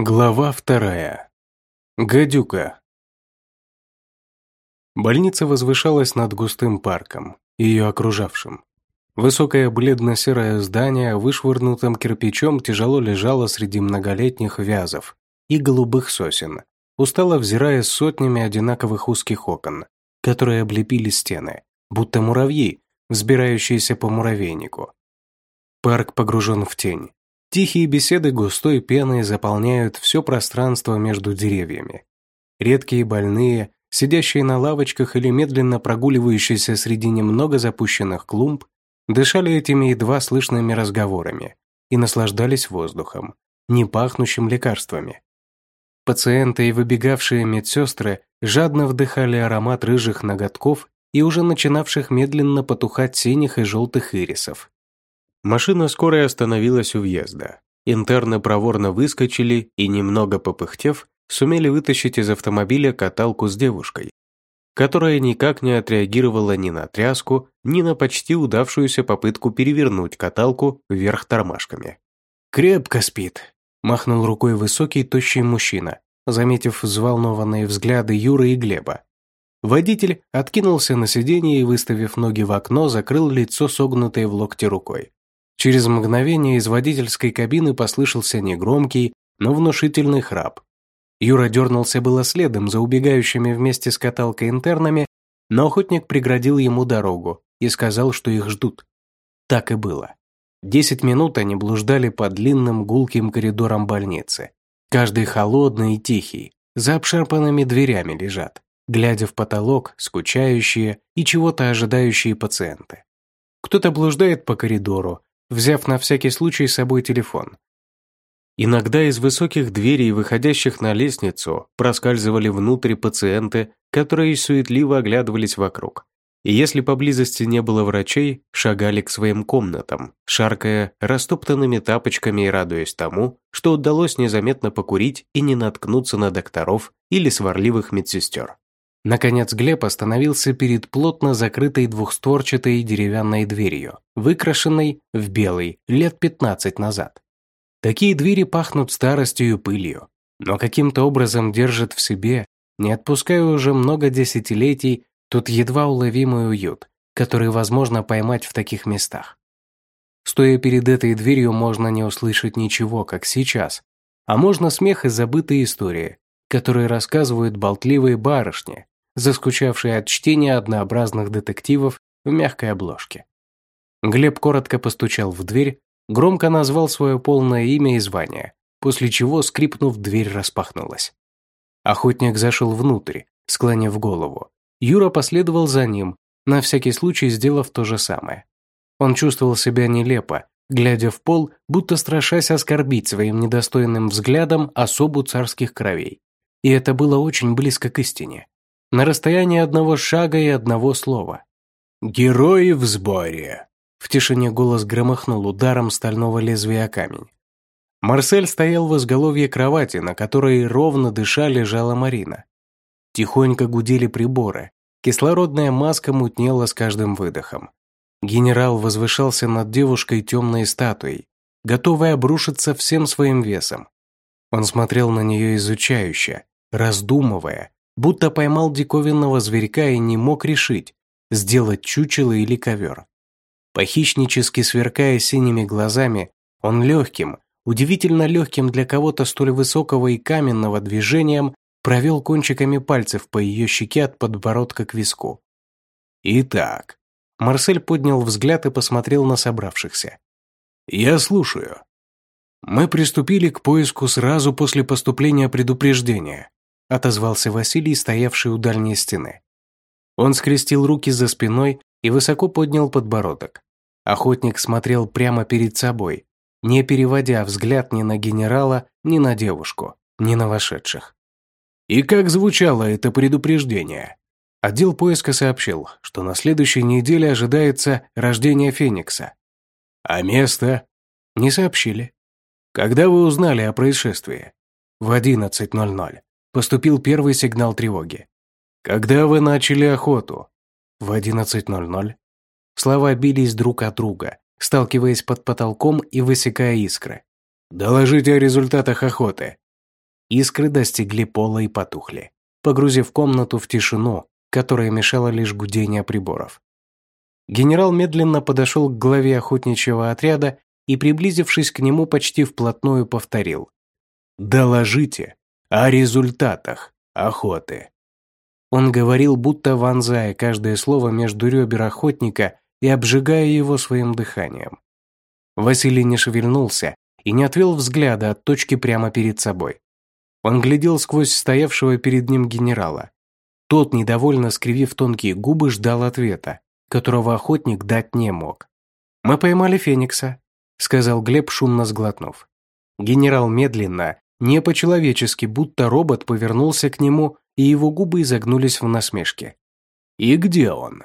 Глава вторая. Гадюка. Больница возвышалась над густым парком, ее окружавшим. Высокое бледно-серое здание вышвырнутым кирпичом тяжело лежало среди многолетних вязов и голубых сосен, устало взирая сотнями одинаковых узких окон, которые облепили стены, будто муравьи, взбирающиеся по муравейнику. Парк погружен в тень. Тихие беседы густой пеной заполняют все пространство между деревьями. Редкие больные, сидящие на лавочках или медленно прогуливающиеся среди немного запущенных клумб, дышали этими едва слышными разговорами и наслаждались воздухом, не пахнущим лекарствами. Пациенты и выбегавшие медсестры жадно вдыхали аромат рыжих ноготков и уже начинавших медленно потухать синих и желтых ирисов. Машина скорой остановилась у въезда. Интерны проворно выскочили и, немного попыхтев, сумели вытащить из автомобиля каталку с девушкой, которая никак не отреагировала ни на тряску, ни на почти удавшуюся попытку перевернуть каталку вверх тормашками. «Крепко спит», – махнул рукой высокий, тощий мужчина, заметив взволнованные взгляды Юры и Глеба. Водитель откинулся на сиденье и, выставив ноги в окно, закрыл лицо согнутой в локте рукой. Через мгновение из водительской кабины послышался негромкий, но внушительный храп. Юра дернулся было следом за убегающими вместе с каталкой интернами, но охотник преградил ему дорогу и сказал, что их ждут. Так и было. Десять минут они блуждали по длинным гулким коридорам больницы. Каждый холодный и тихий, за обшарпанными дверями лежат, глядя в потолок, скучающие и чего-то ожидающие пациенты. Кто-то блуждает по коридору, взяв на всякий случай с собой телефон. Иногда из высоких дверей, выходящих на лестницу, проскальзывали внутрь пациенты, которые суетливо оглядывались вокруг. И если поблизости не было врачей, шагали к своим комнатам, шаркая растоптанными тапочками и радуясь тому, что удалось незаметно покурить и не наткнуться на докторов или сварливых медсестер. Наконец Глеб остановился перед плотно закрытой двухстворчатой деревянной дверью, выкрашенной в белый лет 15 назад. Такие двери пахнут старостью и пылью, но каким-то образом держат в себе, не отпуская уже много десятилетий, тот едва уловимый уют, который возможно поймать в таких местах. Стоя перед этой дверью, можно не услышать ничего, как сейчас, а можно смех и забытые истории, которые рассказывают болтливые барышни, заскучавшие от чтения однообразных детективов в мягкой обложке. Глеб коротко постучал в дверь, громко назвал свое полное имя и звание, после чего, скрипнув, дверь распахнулась. Охотник зашел внутрь, склонив голову. Юра последовал за ним, на всякий случай сделав то же самое. Он чувствовал себя нелепо, глядя в пол, будто страшась оскорбить своим недостойным взглядом особу царских кровей. И это было очень близко к истине. На расстоянии одного шага и одного слова. «Герои в сборе!» В тишине голос громыхнул ударом стального лезвия о камень. Марсель стоял в изголовье кровати, на которой ровно дыша лежала Марина. Тихонько гудели приборы, кислородная маска мутнела с каждым выдохом. Генерал возвышался над девушкой темной статуей, готовый обрушиться всем своим весом. Он смотрел на нее изучающе, раздумывая, будто поймал диковинного зверька и не мог решить, сделать чучело или ковер. Похищнически сверкая синими глазами, он легким, удивительно легким для кого-то столь высокого и каменного движением провел кончиками пальцев по ее щеке от подбородка к виску. «Итак», Марсель поднял взгляд и посмотрел на собравшихся. «Я слушаю». Мы приступили к поиску сразу после поступления предупреждения, отозвался Василий, стоявший у дальней стены. Он скрестил руки за спиной и высоко поднял подбородок. Охотник смотрел прямо перед собой, не переводя взгляд ни на генерала, ни на девушку, ни на вошедших. И как звучало это предупреждение? Отдел поиска сообщил, что на следующей неделе ожидается рождение Феникса. А место? Не сообщили. Когда вы узнали о происшествии? В 11.00. Поступил первый сигнал тревоги. Когда вы начали охоту? В 11.00. Слова бились друг от друга, сталкиваясь под потолком и высекая искры. «Доложите о результатах охоты». Искры достигли пола и потухли, погрузив комнату в тишину, которая мешала лишь гудение приборов. Генерал медленно подошел к главе охотничьего отряда и, приблизившись к нему, почти вплотную повторил. «Доложите о результатах охоты». Он говорил, будто вонзая каждое слово между ребер охотника и обжигая его своим дыханием. Василий не шевельнулся и не отвел взгляда от точки прямо перед собой. Он глядел сквозь стоявшего перед ним генерала. Тот, недовольно скривив тонкие губы, ждал ответа, которого охотник дать не мог. «Мы поймали Феникса», — сказал Глеб, шумно сглотнув. Генерал медленно, не по-человечески, будто робот повернулся к нему, и его губы изогнулись в насмешке. «И где он?»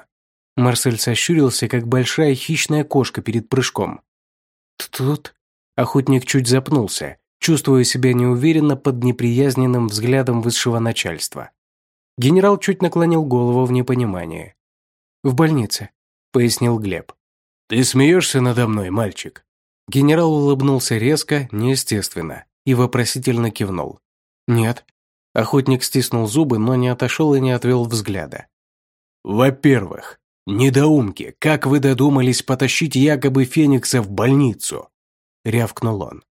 Марсель сощурился, как большая хищная кошка перед прыжком. «Тут...» Охотник чуть запнулся, чувствуя себя неуверенно под неприязненным взглядом высшего начальства. Генерал чуть наклонил голову в непонимании. «В больнице», — пояснил Глеб. «Ты смеешься надо мной, мальчик?» Генерал улыбнулся резко, неестественно, и вопросительно кивнул. «Нет». Охотник стиснул зубы, но не отошел и не отвел взгляда. «Во-первых, недоумки, как вы додумались потащить якобы Феникса в больницу?» — рявкнул он.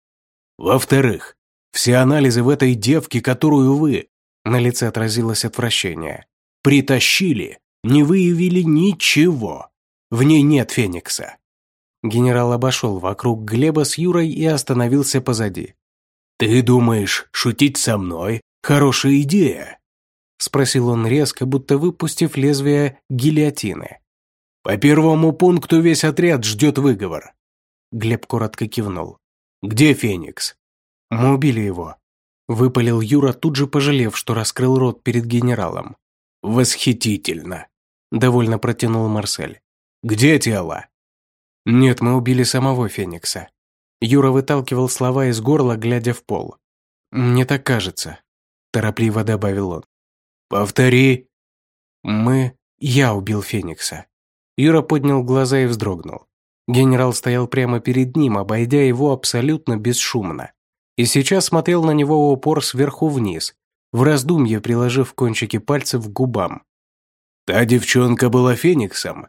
«Во-вторых, все анализы в этой девке, которую вы...» На лице отразилось отвращение. «Притащили, не выявили ничего. В ней нет Феникса». Генерал обошел вокруг Глеба с Юрой и остановился позади. «Ты думаешь, шутить со мной – хорошая идея?» – спросил он резко, будто выпустив лезвие гильотины. «По первому пункту весь отряд ждет выговор». Глеб коротко кивнул. «Где Феникс?» «Мы убили его», – выпалил Юра, тут же пожалев, что раскрыл рот перед генералом. «Восхитительно», – довольно протянул Марсель. «Где тело?» «Нет, мы убили самого Феникса», Юра выталкивал слова из горла, глядя в пол. «Мне так кажется», – торопливо добавил он. «Повтори». «Мы... Я убил Феникса». Юра поднял глаза и вздрогнул. Генерал стоял прямо перед ним, обойдя его абсолютно бесшумно. И сейчас смотрел на него в упор сверху вниз, в раздумье приложив кончики пальцев к губам. «Та девчонка была Фениксом?»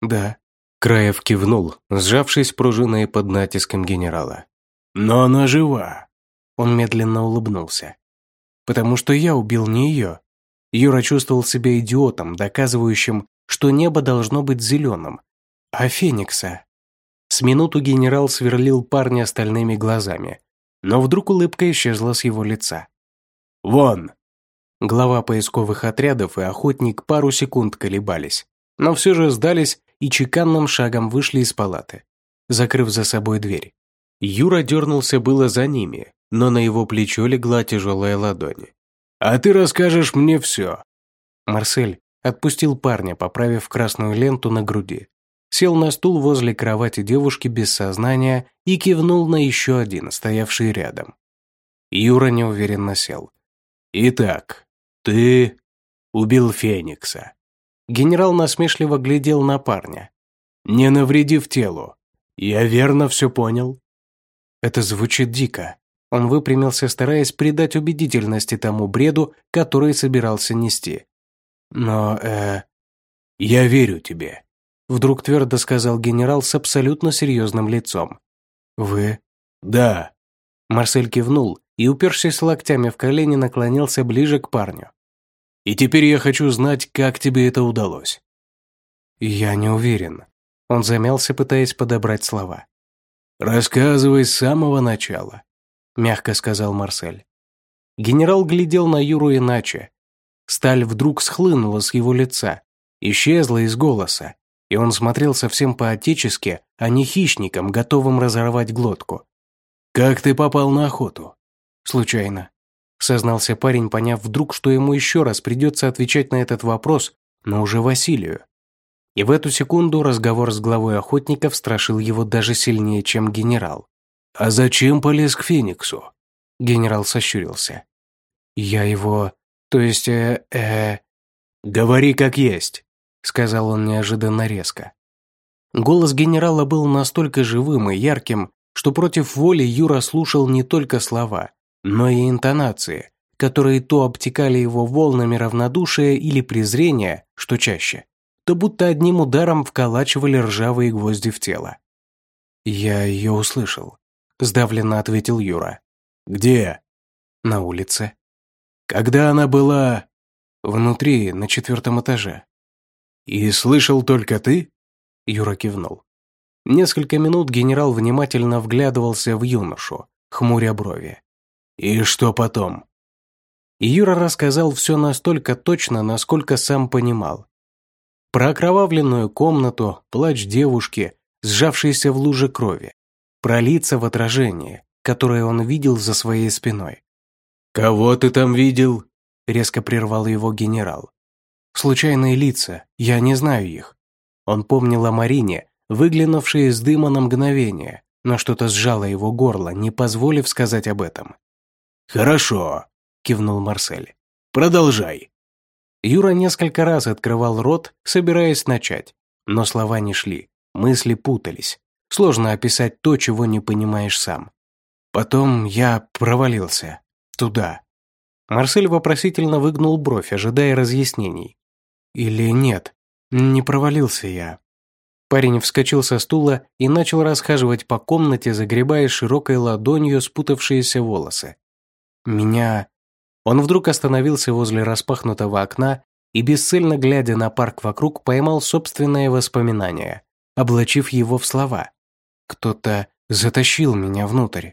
«Да», Краев кивнул, сжавшись пружиной под натиском генерала. «Но она жива!» Он медленно улыбнулся. «Потому что я убил не ее». Юра чувствовал себя идиотом, доказывающим, что небо должно быть зеленым. А Феникса? С минуту генерал сверлил парня стальными глазами, но вдруг улыбка исчезла с его лица. «Вон!» Глава поисковых отрядов и охотник пару секунд колебались, но все же сдались и чеканным шагом вышли из палаты, закрыв за собой дверь. Юра дернулся было за ними, но на его плечо легла тяжелая ладонь. «А ты расскажешь мне все!» Марсель отпустил парня, поправив красную ленту на груди. Сел на стул возле кровати девушки без сознания и кивнул на еще один, стоявший рядом. Юра неуверенно сел. «Итак, ты убил Феникса. Генерал насмешливо глядел на парня. «Не навредив телу. Я верно все понял?» Это звучит дико. Он выпрямился, стараясь придать убедительности тому бреду, который собирался нести. «Но, э...» «Я верю тебе», — вдруг твердо сказал генерал с абсолютно серьезным лицом. «Вы?» «Да». Марсель кивнул и, упершись локтями в колени, наклонился ближе к парню. И теперь я хочу знать, как тебе это удалось». «Я не уверен». Он замялся, пытаясь подобрать слова. «Рассказывай с самого начала», — мягко сказал Марсель. Генерал глядел на Юру иначе. Сталь вдруг схлынула с его лица, исчезла из голоса, и он смотрел совсем по-отечески, а не хищником, готовым разорвать глотку. «Как ты попал на охоту?» «Случайно сознался парень, поняв вдруг, что ему еще раз придется отвечать на этот вопрос, но уже Василию. И в эту секунду разговор с главой охотников страшил его даже сильнее, чем генерал. «А зачем полез к Фениксу?» Генерал сощурился. «Я его... То есть... э... э...» «Говори как есть», — сказал он неожиданно резко. Голос генерала был настолько живым и ярким, что против воли Юра слушал не только слова, но и интонации, которые то обтекали его волнами равнодушия или презрения, что чаще, то будто одним ударом вколачивали ржавые гвозди в тело. «Я ее услышал», – сдавленно ответил Юра. «Где?» «На улице». «Когда она была...» «Внутри, на четвертом этаже». «И слышал только ты?» Юра кивнул. Несколько минут генерал внимательно вглядывался в юношу, хмуря брови. «И что потом?» Юра рассказал все настолько точно, насколько сам понимал. Про окровавленную комнату, плач девушки, сжавшейся в луже крови, про лица в отражении, которое он видел за своей спиной. «Кого ты там видел?» – резко прервал его генерал. «Случайные лица, я не знаю их». Он помнил о Марине, выглянувшей из дыма на мгновение, но что-то сжало его горло, не позволив сказать об этом. «Хорошо», – кивнул Марсель. «Продолжай». Юра несколько раз открывал рот, собираясь начать, но слова не шли, мысли путались. Сложно описать то, чего не понимаешь сам. Потом я провалился. Туда. Марсель вопросительно выгнул бровь, ожидая разъяснений. Или нет, не провалился я. Парень вскочил со стула и начал расхаживать по комнате, загребая широкой ладонью спутавшиеся волосы. Меня... Он вдруг остановился возле распахнутого окна и, бесцельно глядя на парк вокруг, поймал собственное воспоминание, облачив его в слова. Кто-то затащил меня внутрь.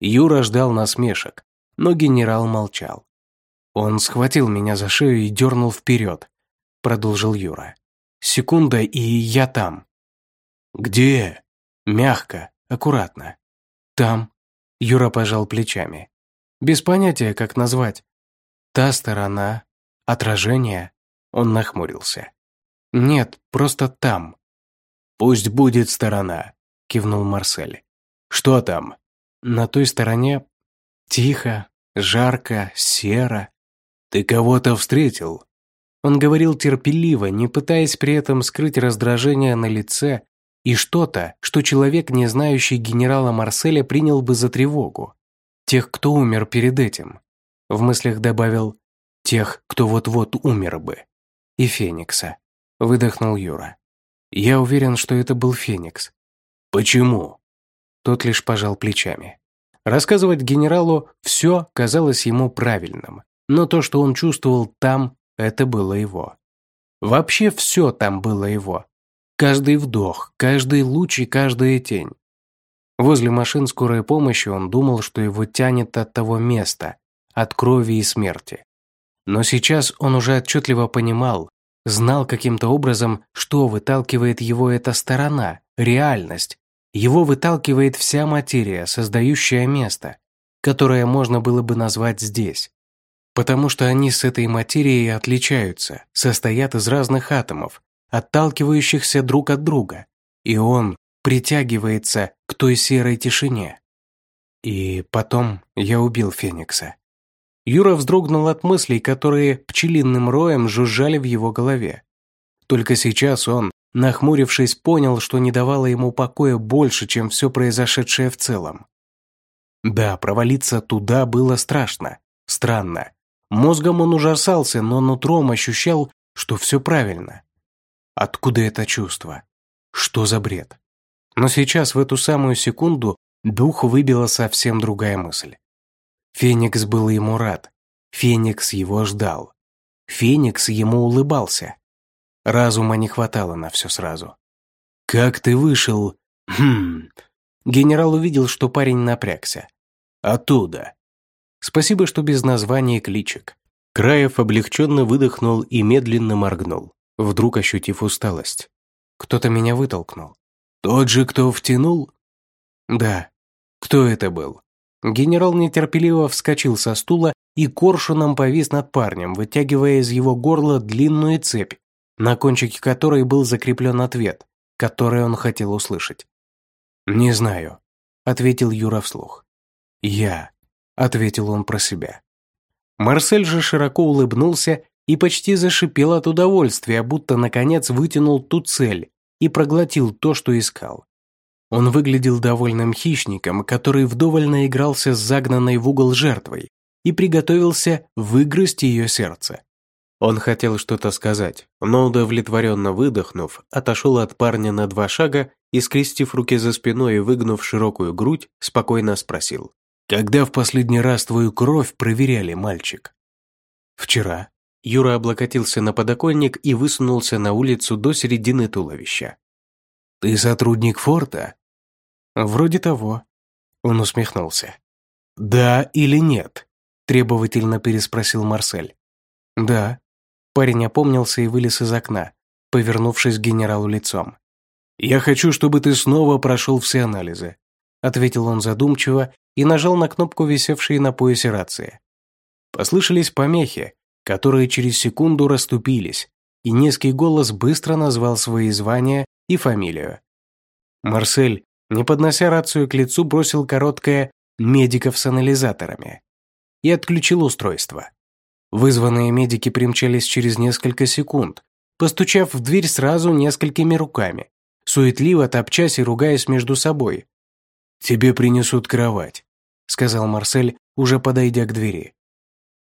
Юра ждал насмешек, но генерал молчал. Он схватил меня за шею и дернул вперед, продолжил Юра. Секунда, и я там. Где? Мягко, аккуратно. Там. Юра пожал плечами. Без понятия, как назвать. Та сторона, отражение. Он нахмурился. Нет, просто там. Пусть будет сторона, кивнул Марсель. Что там? На той стороне тихо, жарко, серо. Ты кого-то встретил? Он говорил терпеливо, не пытаясь при этом скрыть раздражение на лице и что-то, что человек, не знающий генерала Марселя, принял бы за тревогу тех, кто умер перед этим. В мыслях добавил «тех, кто вот-вот умер бы». И Феникса. Выдохнул Юра. Я уверен, что это был Феникс. Почему? Тот лишь пожал плечами. Рассказывать генералу все казалось ему правильным, но то, что он чувствовал там, это было его. Вообще все там было его. Каждый вдох, каждый луч и каждая тень. Возле машин скорой помощи он думал, что его тянет от того места, от крови и смерти. Но сейчас он уже отчетливо понимал, знал каким-то образом, что выталкивает его эта сторона, реальность. Его выталкивает вся материя, создающая место, которое можно было бы назвать здесь. Потому что они с этой материей отличаются, состоят из разных атомов, отталкивающихся друг от друга. И он притягивается к той серой тишине. И потом я убил Феникса. Юра вздрогнул от мыслей, которые пчелиным роем жужжали в его голове. Только сейчас он, нахмурившись, понял, что не давало ему покоя больше, чем все произошедшее в целом. Да, провалиться туда было страшно, странно. Мозгом он ужасался, но нутром ощущал, что все правильно. Откуда это чувство? Что за бред? Но сейчас, в эту самую секунду, дух выбила совсем другая мысль. Феникс был ему рад. Феникс его ждал. Феникс ему улыбался. Разума не хватало на все сразу. «Как ты вышел?» «Хм...» Генерал увидел, что парень напрягся. «Оттуда». Спасибо, что без названия кличек. Краев облегченно выдохнул и медленно моргнул, вдруг ощутив усталость. Кто-то меня вытолкнул. «Тот же, кто втянул?» «Да. Кто это был?» Генерал нетерпеливо вскочил со стула и коршуном повис над парнем, вытягивая из его горла длинную цепь, на кончике которой был закреплен ответ, который он хотел услышать. «Не знаю», — ответил Юра вслух. «Я», — ответил он про себя. Марсель же широко улыбнулся и почти зашипел от удовольствия, будто наконец вытянул ту цель, и проглотил то, что искал. Он выглядел довольным хищником, который вдоволь наигрался с загнанной в угол жертвой и приготовился выгрызть ее сердце. Он хотел что-то сказать, но удовлетворенно выдохнув, отошел от парня на два шага и, скрестив руки за спиной и выгнув широкую грудь, спокойно спросил. «Когда в последний раз твою кровь проверяли, мальчик?» «Вчера». Юра облокотился на подоконник и высунулся на улицу до середины туловища. «Ты сотрудник форта?» «Вроде того». Он усмехнулся. «Да или нет?» требовательно переспросил Марсель. «Да». Парень опомнился и вылез из окна, повернувшись к генералу лицом. «Я хочу, чтобы ты снова прошел все анализы», ответил он задумчиво и нажал на кнопку, висевшей на поясе рации. Послышались помехи, которые через секунду расступились, и низкий голос быстро назвал свои звания и фамилию. Марсель, не поднося рацию к лицу, бросил короткое «медиков с анализаторами» и отключил устройство. Вызванные медики примчались через несколько секунд, постучав в дверь сразу несколькими руками, суетливо топчась и ругаясь между собой. «Тебе принесут кровать», — сказал Марсель, уже подойдя к двери.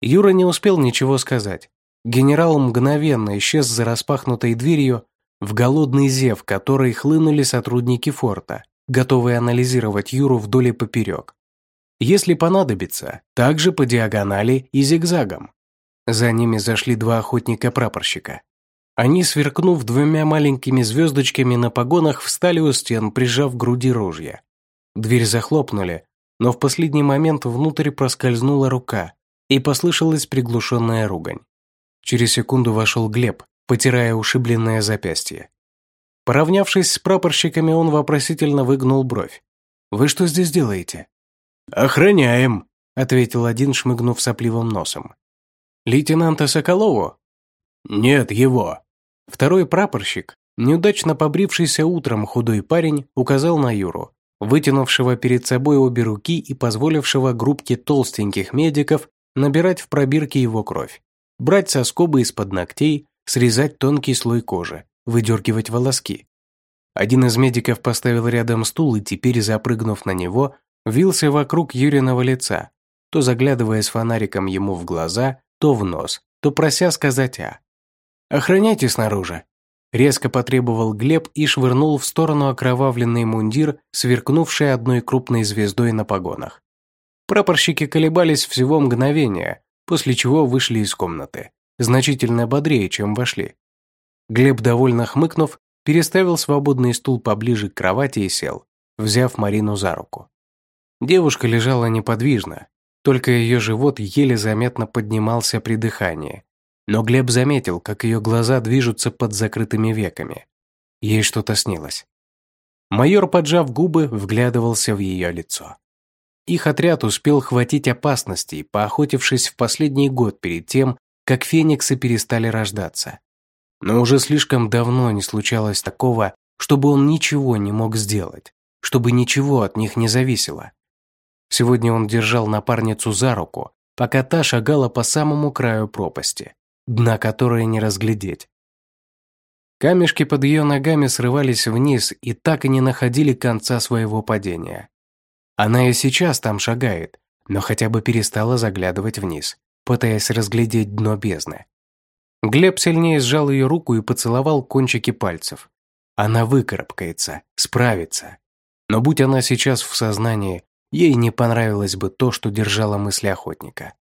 Юра не успел ничего сказать. Генерал мгновенно исчез за распахнутой дверью в голодный зев, который хлынули сотрудники форта, готовые анализировать Юру вдоль и поперек если понадобится, также по диагонали и зигзагом. За ними зашли два охотника-прапорщика. Они, сверкнув двумя маленькими звездочками на погонах, встали у стен, прижав к груди ружья. Дверь захлопнули, но в последний момент внутрь проскользнула рука, и послышалась приглушенная ругань. Через секунду вошел Глеб, потирая ушибленное запястье. Поравнявшись с прапорщиками, он вопросительно выгнул бровь. «Вы что здесь делаете?» «Охраняем», — ответил один, шмыгнув сопливым носом. «Лейтенанта Соколову?» «Нет, его». Второй прапорщик, неудачно побрившийся утром худой парень, указал на Юру, вытянувшего перед собой обе руки и позволившего группке толстеньких медиков набирать в пробирке его кровь, брать соскобы из-под ногтей, срезать тонкий слой кожи, выдергивать волоски. Один из медиков поставил рядом стул и теперь, запрыгнув на него, вился вокруг Юриного лица, то заглядывая с фонариком ему в глаза, то в нос, то прося сказать «а». «Охраняйте снаружи», – резко потребовал Глеб и швырнул в сторону окровавленный мундир, сверкнувший одной крупной звездой на погонах. Прапорщики колебались всего мгновения, после чего вышли из комнаты, значительно бодрее, чем вошли. Глеб, довольно хмыкнув, переставил свободный стул поближе к кровати и сел, взяв Марину за руку. Девушка лежала неподвижно, только ее живот еле заметно поднимался при дыхании. Но Глеб заметил, как ее глаза движутся под закрытыми веками. Ей что-то снилось. Майор, поджав губы, вглядывался в ее лицо. Их отряд успел хватить опасностей, поохотившись в последний год перед тем, как фениксы перестали рождаться. Но уже слишком давно не случалось такого, чтобы он ничего не мог сделать, чтобы ничего от них не зависело. Сегодня он держал напарницу за руку, пока та шагала по самому краю пропасти, дна которой не разглядеть. Камешки под ее ногами срывались вниз и так и не находили конца своего падения. Она и сейчас там шагает, но хотя бы перестала заглядывать вниз, пытаясь разглядеть дно бездны. Глеб сильнее сжал ее руку и поцеловал кончики пальцев. Она выкарабкается, справится. Но будь она сейчас в сознании, ей не понравилось бы то, что держало мысли охотника.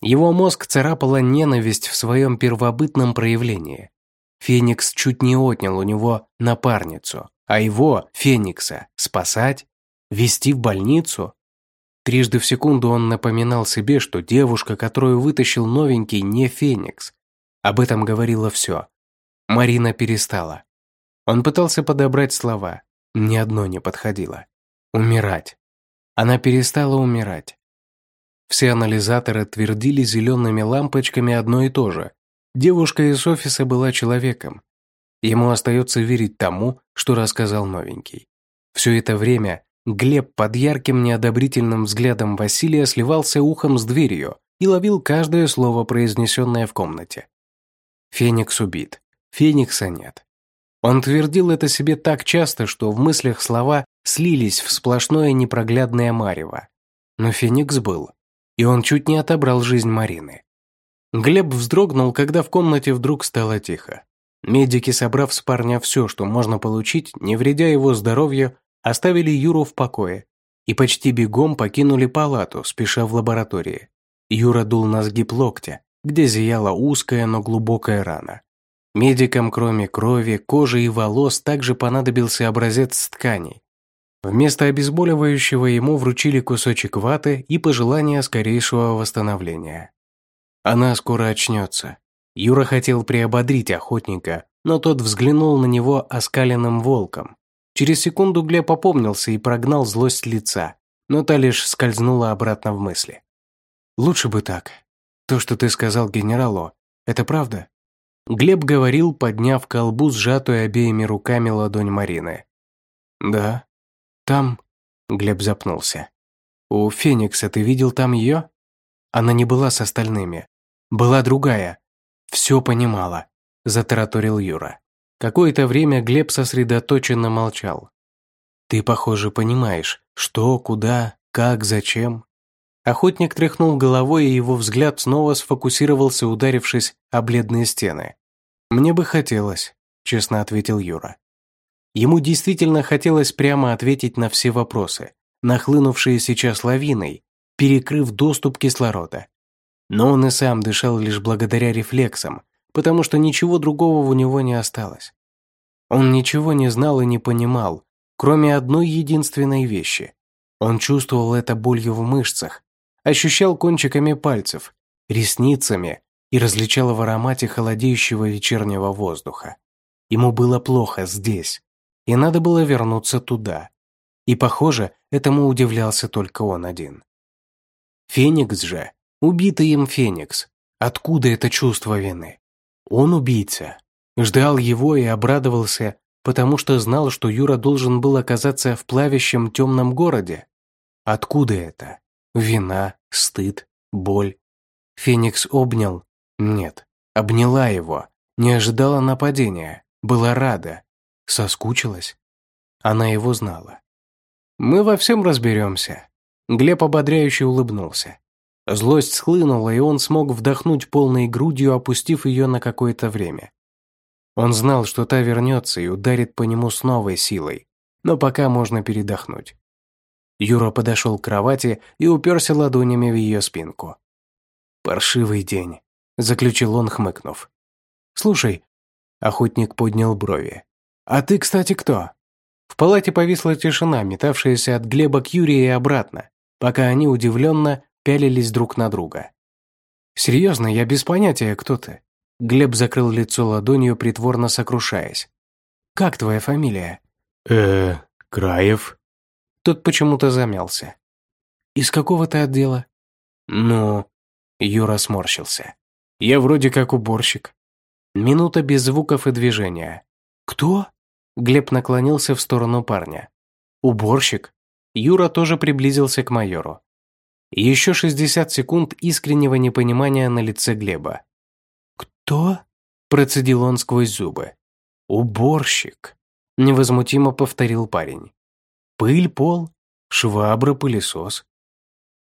Его мозг царапала ненависть в своем первобытном проявлении. Феникс чуть не отнял у него напарницу, а его, Феникса, спасать? Вести в больницу? Трижды в секунду он напоминал себе, что девушка, которую вытащил новенький, не Феникс. Об этом говорило все. Марина перестала. Он пытался подобрать слова. Ни одно не подходило. Умирать. Она перестала умирать. Все анализаторы твердили зелеными лампочками одно и то же. Девушка из офиса была человеком. Ему остается верить тому, что рассказал новенький. Все это время Глеб под ярким неодобрительным взглядом Василия сливался ухом с дверью и ловил каждое слово, произнесенное в комнате. Феникс убит. Феникса нет. Он твердил это себе так часто, что в мыслях слова слились в сплошное непроглядное марево. Но Феникс был, и он чуть не отобрал жизнь Марины. Глеб вздрогнул, когда в комнате вдруг стало тихо. Медики, собрав с парня все, что можно получить, не вредя его здоровью, оставили Юру в покое и почти бегом покинули палату, спеша в лаборатории. Юра дул на сгиб локтя, где зияла узкая, но глубокая рана. Медикам, кроме крови, кожи и волос, также понадобился образец тканей. Вместо обезболивающего ему вручили кусочек ваты и пожелание скорейшего восстановления. Она скоро очнется. Юра хотел приободрить охотника, но тот взглянул на него оскаленным волком. Через секунду Глеб попомнился и прогнал злость лица, но та лишь скользнула обратно в мысли. «Лучше бы так. То, что ты сказал генералу, это правда?» Глеб говорил, подняв колбу, сжатую обеими руками ладонь Марины. «Да. Там...» Глеб запнулся. «У Феникса ты видел там ее?» Она не была с остальными. Была другая. Все понимала, затараторил Юра. Какое-то время Глеб сосредоточенно молчал. «Ты, похоже, понимаешь, что, куда, как, зачем?» Охотник тряхнул головой, и его взгляд снова сфокусировался, ударившись о бледные стены. «Мне бы хотелось», – честно ответил Юра. Ему действительно хотелось прямо ответить на все вопросы, нахлынувшие сейчас лавиной, перекрыв доступ кислорода. Но он и сам дышал лишь благодаря рефлексам, потому что ничего другого у него не осталось. Он ничего не знал и не понимал, кроме одной единственной вещи. Он чувствовал это болью в мышцах, ощущал кончиками пальцев, ресницами и различал в аромате холодеющего вечернего воздуха. Ему было плохо здесь, и надо было вернуться туда. И, похоже, этому удивлялся только он один. Феникс же, убитый им Феникс, откуда это чувство вины? Он убийца. Ждал его и обрадовался, потому что знал, что Юра должен был оказаться в плавящем темном городе. Откуда это? Вина, стыд, боль. Феникс обнял. Нет, обняла его. Не ожидала нападения. Была рада. Соскучилась. Она его знала. «Мы во всем разберемся». Глеб ободряюще улыбнулся. Злость схлынула, и он смог вдохнуть полной грудью, опустив ее на какое-то время. Он знал, что та вернется и ударит по нему с новой силой, но пока можно передохнуть. Юра подошел к кровати и уперся ладонями в ее спинку. «Паршивый день», – заключил он, хмыкнув. «Слушай», – охотник поднял брови, – «а ты, кстати, кто?» В палате повисла тишина, метавшаяся от Глеба к Юрию и обратно, пока они удивленно пялились друг на друга. «Серьезно, я без понятия, кто ты». Глеб закрыл лицо ладонью, притворно сокрушаясь. «Как твоя фамилия?» «Э, Краев». Тот почему-то замялся. «Из какого ты отдела?» «Ну...» Юра сморщился. «Я вроде как уборщик». Минута без звуков и движения. «Кто?» Глеб наклонился в сторону парня. «Уборщик?» Юра тоже приблизился к майору. Еще 60 секунд искреннего непонимания на лице Глеба. «Кто?» – процедил он сквозь зубы. «Уборщик», – невозмутимо повторил парень. «Пыль, пол, швабра, пылесос».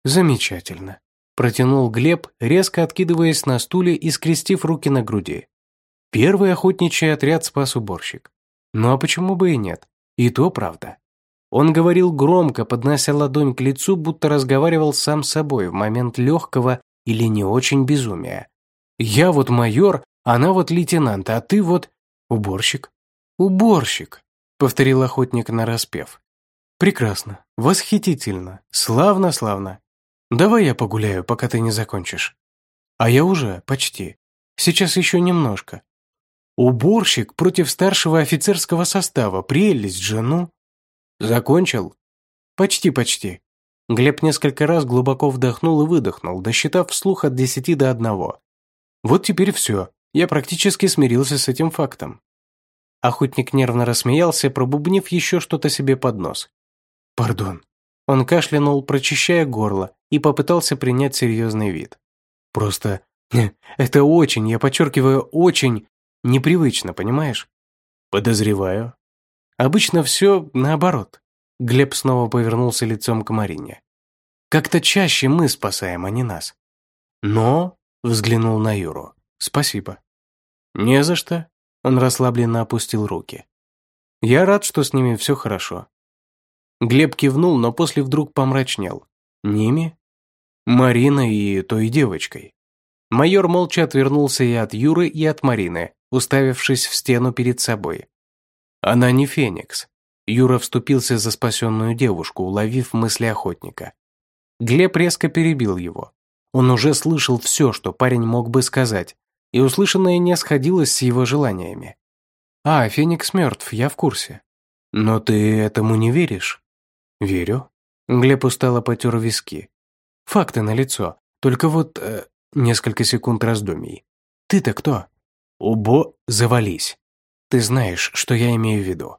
«Замечательно», – протянул Глеб, резко откидываясь на стуле и скрестив руки на груди. Первый охотничий отряд спас уборщик. Ну а почему бы и нет? И то правда. Он говорил громко, поднося ладонь к лицу, будто разговаривал сам с собой в момент легкого или не очень безумия. Я вот майор, она вот лейтенант, а ты вот уборщик. Уборщик, повторил охотник на распев. Прекрасно, восхитительно, славно, славно. Давай я погуляю, пока ты не закончишь. А я уже, почти. Сейчас еще немножко. Уборщик против старшего офицерского состава, прелесть же, ну. Закончил? Почти, почти. Глеб несколько раз глубоко вдохнул и выдохнул, досчитав вслух от десяти до одного. Вот теперь все. Я практически смирился с этим фактом. Охотник нервно рассмеялся, пробубнив еще что-то себе под нос. «Пардон». Он кашлянул, прочищая горло, и попытался принять серьезный вид. «Просто... это очень, я подчеркиваю, очень непривычно, понимаешь? Подозреваю. Обычно все наоборот. Глеб снова повернулся лицом к Марине. Как-то чаще мы спасаем, а не нас. Но, взглянул на Юру, спасибо. Не за что. Он расслабленно опустил руки. Я рад, что с ними все хорошо. Глеб кивнул, но после вдруг помрачнел. Ними? Марина и той девочкой. Майор молча отвернулся и от Юры, и от Марины, уставившись в стену перед собой. Она не Феникс. Юра вступился за спасенную девушку, уловив мысли охотника. Глеб резко перебил его. Он уже слышал все, что парень мог бы сказать, и услышанное не сходилось с его желаниями. «А, Феникс мертв, я в курсе». «Но ты этому не веришь?» «Верю». Глеб устало потер виски. «Факты налицо. Только вот...» э, Несколько секунд раздумий. «Ты-то кто?» «Убо, завались. Ты знаешь, что я имею в виду».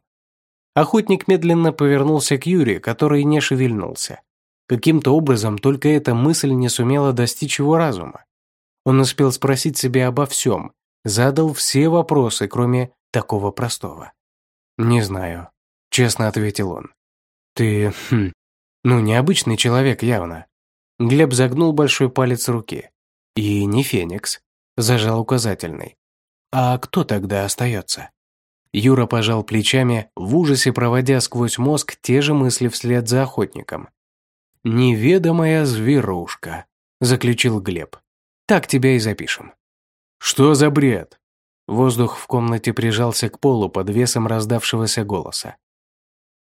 Охотник медленно повернулся к Юре, который не шевельнулся. Каким-то образом только эта мысль не сумела достичь его разума. Он успел спросить себя обо всем, задал все вопросы, кроме такого простого. «Не знаю», — честно ответил он. «Ты, хм, ну, необычный человек явно». Глеб загнул большой палец руки. «И не Феникс», — зажал указательный. «А кто тогда остается?» Юра пожал плечами, в ужасе проводя сквозь мозг те же мысли вслед за охотником. «Неведомая зверушка», – заключил Глеб. «Так тебя и запишем». «Что за бред?» Воздух в комнате прижался к полу под весом раздавшегося голоса.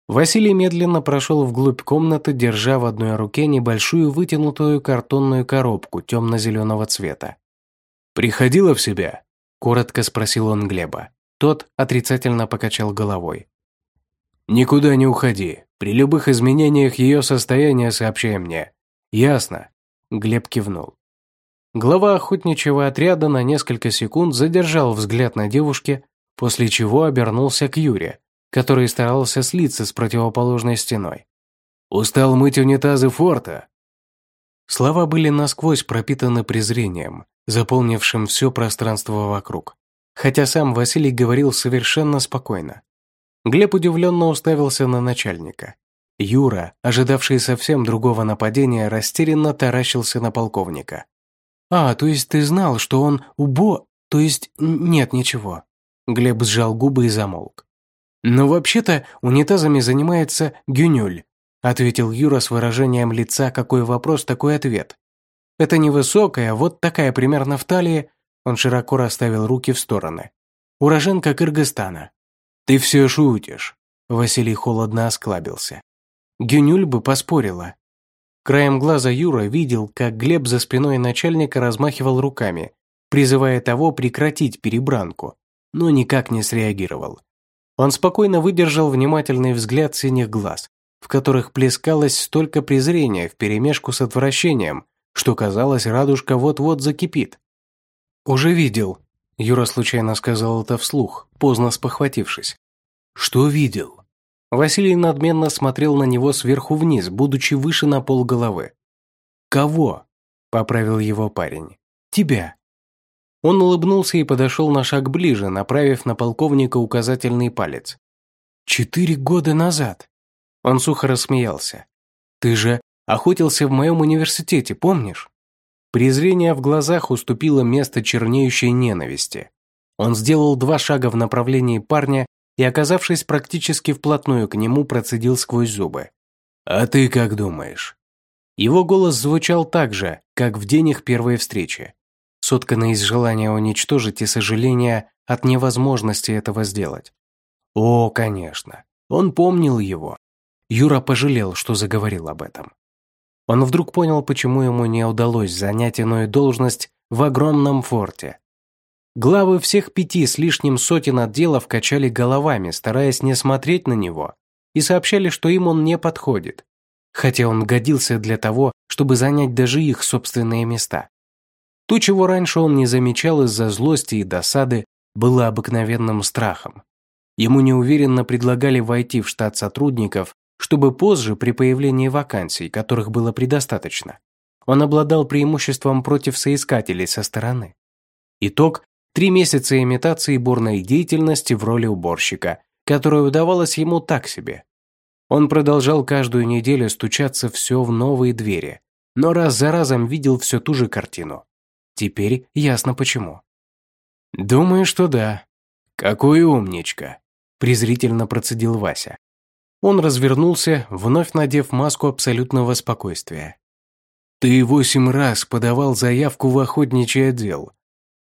Василий медленно прошел вглубь комнаты, держа в одной руке небольшую вытянутую картонную коробку темно-зеленого цвета. «Приходила в себя?» – коротко спросил он Глеба. Тот отрицательно покачал головой. «Никуда не уходи. При любых изменениях ее состояния сообщай мне. Ясно?» Глеб кивнул. Глава охотничьего отряда на несколько секунд задержал взгляд на девушке, после чего обернулся к Юре, который старался слиться с противоположной стеной. «Устал мыть унитазы форта?» Слова были насквозь пропитаны презрением, заполнившим все пространство вокруг. Хотя сам Василий говорил совершенно спокойно. Глеб удивленно уставился на начальника. Юра, ожидавший совсем другого нападения, растерянно таращился на полковника. «А, то есть ты знал, что он убо... То есть нет ничего». Глеб сжал губы и замолк. «Но вообще-то унитазами занимается Гюнюль», ответил Юра с выражением лица «какой вопрос, такой ответ». «Это невысокая, вот такая примерно в талии...» Он широко расставил руки в стороны. «Уроженка Кыргызстана. «Ты все шутишь», – Василий холодно осклабился. Гюнюль бы поспорила. Краем глаза Юра видел, как Глеб за спиной начальника размахивал руками, призывая того прекратить перебранку, но никак не среагировал. Он спокойно выдержал внимательный взгляд синих глаз, в которых плескалось столько презрения вперемешку с отвращением, что казалось, радужка вот-вот закипит. «Уже видел», Юра случайно сказал это вслух, поздно спохватившись. «Что видел?» Василий надменно смотрел на него сверху вниз, будучи выше на пол головы. «Кого?» – поправил его парень. «Тебя». Он улыбнулся и подошел на шаг ближе, направив на полковника указательный палец. «Четыре года назад!» Он сухо рассмеялся. «Ты же охотился в моем университете, помнишь?» Презрение в глазах уступило место чернеющей ненависти. Он сделал два шага в направлении парня и, оказавшись практически вплотную к нему, процедил сквозь зубы. «А ты как думаешь?» Его голос звучал так же, как в день их первой встречи, сотканный из желания уничтожить и сожаления от невозможности этого сделать. О, конечно, он помнил его. Юра пожалел, что заговорил об этом. Он вдруг понял, почему ему не удалось занять иную должность в огромном форте. Главы всех пяти с лишним сотен отделов качали головами, стараясь не смотреть на него, и сообщали, что им он не подходит, хотя он годился для того, чтобы занять даже их собственные места. То, чего раньше он не замечал из-за злости и досады, было обыкновенным страхом. Ему неуверенно предлагали войти в штат сотрудников чтобы позже, при появлении вакансий, которых было предостаточно, он обладал преимуществом против соискателей со стороны. Итог Три месяца имитации бурной деятельности в роли уборщика, которая удавалась ему так себе. Он продолжал каждую неделю стучаться все в новые двери, но раз за разом видел всю ту же картину. Теперь ясно почему. «Думаю, что да. Какой умничка!» – презрительно процедил Вася. Он развернулся, вновь надев маску абсолютного спокойствия. «Ты восемь раз подавал заявку в охотничий отдел».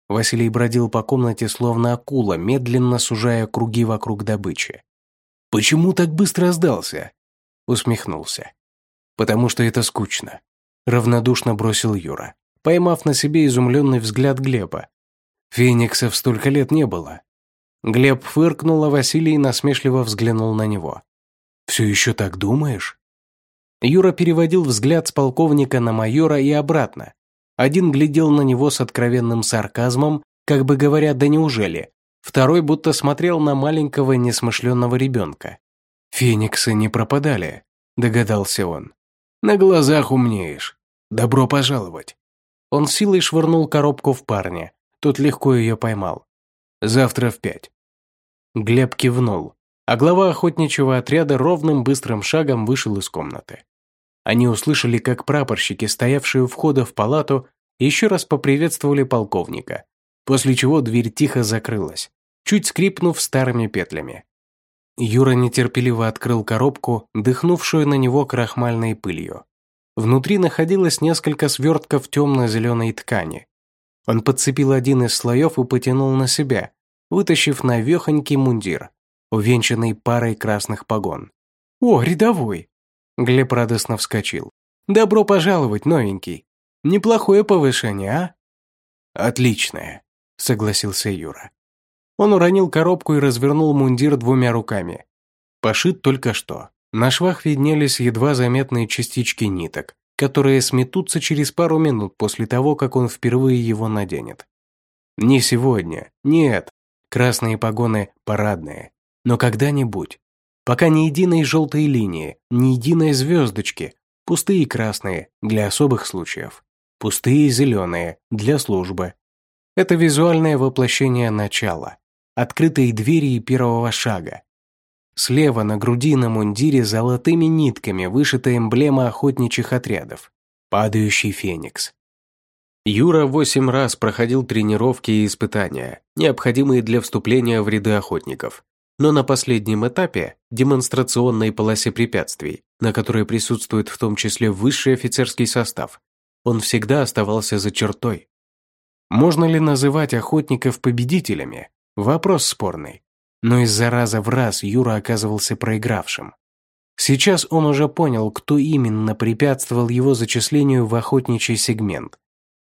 Василий бродил по комнате, словно акула, медленно сужая круги вокруг добычи. «Почему так быстро сдался?» Усмехнулся. «Потому что это скучно», – равнодушно бросил Юра, поймав на себе изумленный взгляд Глеба. «Фениксов столько лет не было». Глеб фыркнул, а Василий насмешливо взглянул на него. «Все еще так думаешь?» Юра переводил взгляд с полковника на майора и обратно. Один глядел на него с откровенным сарказмом, как бы говоря, да неужели? Второй будто смотрел на маленького несмышленного ребенка. «Фениксы не пропадали», – догадался он. «На глазах умнеешь. Добро пожаловать». Он силой швырнул коробку в парня. Тот легко ее поймал. «Завтра в пять». Глеб кивнул а глава охотничьего отряда ровным быстрым шагом вышел из комнаты. Они услышали, как прапорщики, стоявшие у входа в палату, еще раз поприветствовали полковника, после чего дверь тихо закрылась, чуть скрипнув старыми петлями. Юра нетерпеливо открыл коробку, дыхнувшую на него крахмальной пылью. Внутри находилось несколько свертков темно-зеленой ткани. Он подцепил один из слоев и потянул на себя, вытащив навехонький мундир увенчанный парой красных погон. «О, рядовой!» Глеб радостно вскочил. «Добро пожаловать, новенький! Неплохое повышение, а?» «Отличное», — согласился Юра. Он уронил коробку и развернул мундир двумя руками. Пошит только что. На швах виднелись едва заметные частички ниток, которые сметутся через пару минут после того, как он впервые его наденет. Не сегодня, нет. Красные погоны парадные, но когда-нибудь. Пока ни единой желтой линии, ни единой звездочки, пустые красные для особых случаев, пустые зеленые для службы. Это визуальное воплощение начала, открытые двери первого шага. Слева на груди на мундире золотыми нитками вышита эмблема охотничьих отрядов – падающий феникс. Юра восемь раз проходил тренировки и испытания, необходимые для вступления в ряды охотников но на последнем этапе, демонстрационной полосе препятствий, на которой присутствует в том числе высший офицерский состав, он всегда оставался за чертой. Можно ли называть охотников победителями? Вопрос спорный. Но из-за раза в раз Юра оказывался проигравшим. Сейчас он уже понял, кто именно препятствовал его зачислению в охотничий сегмент.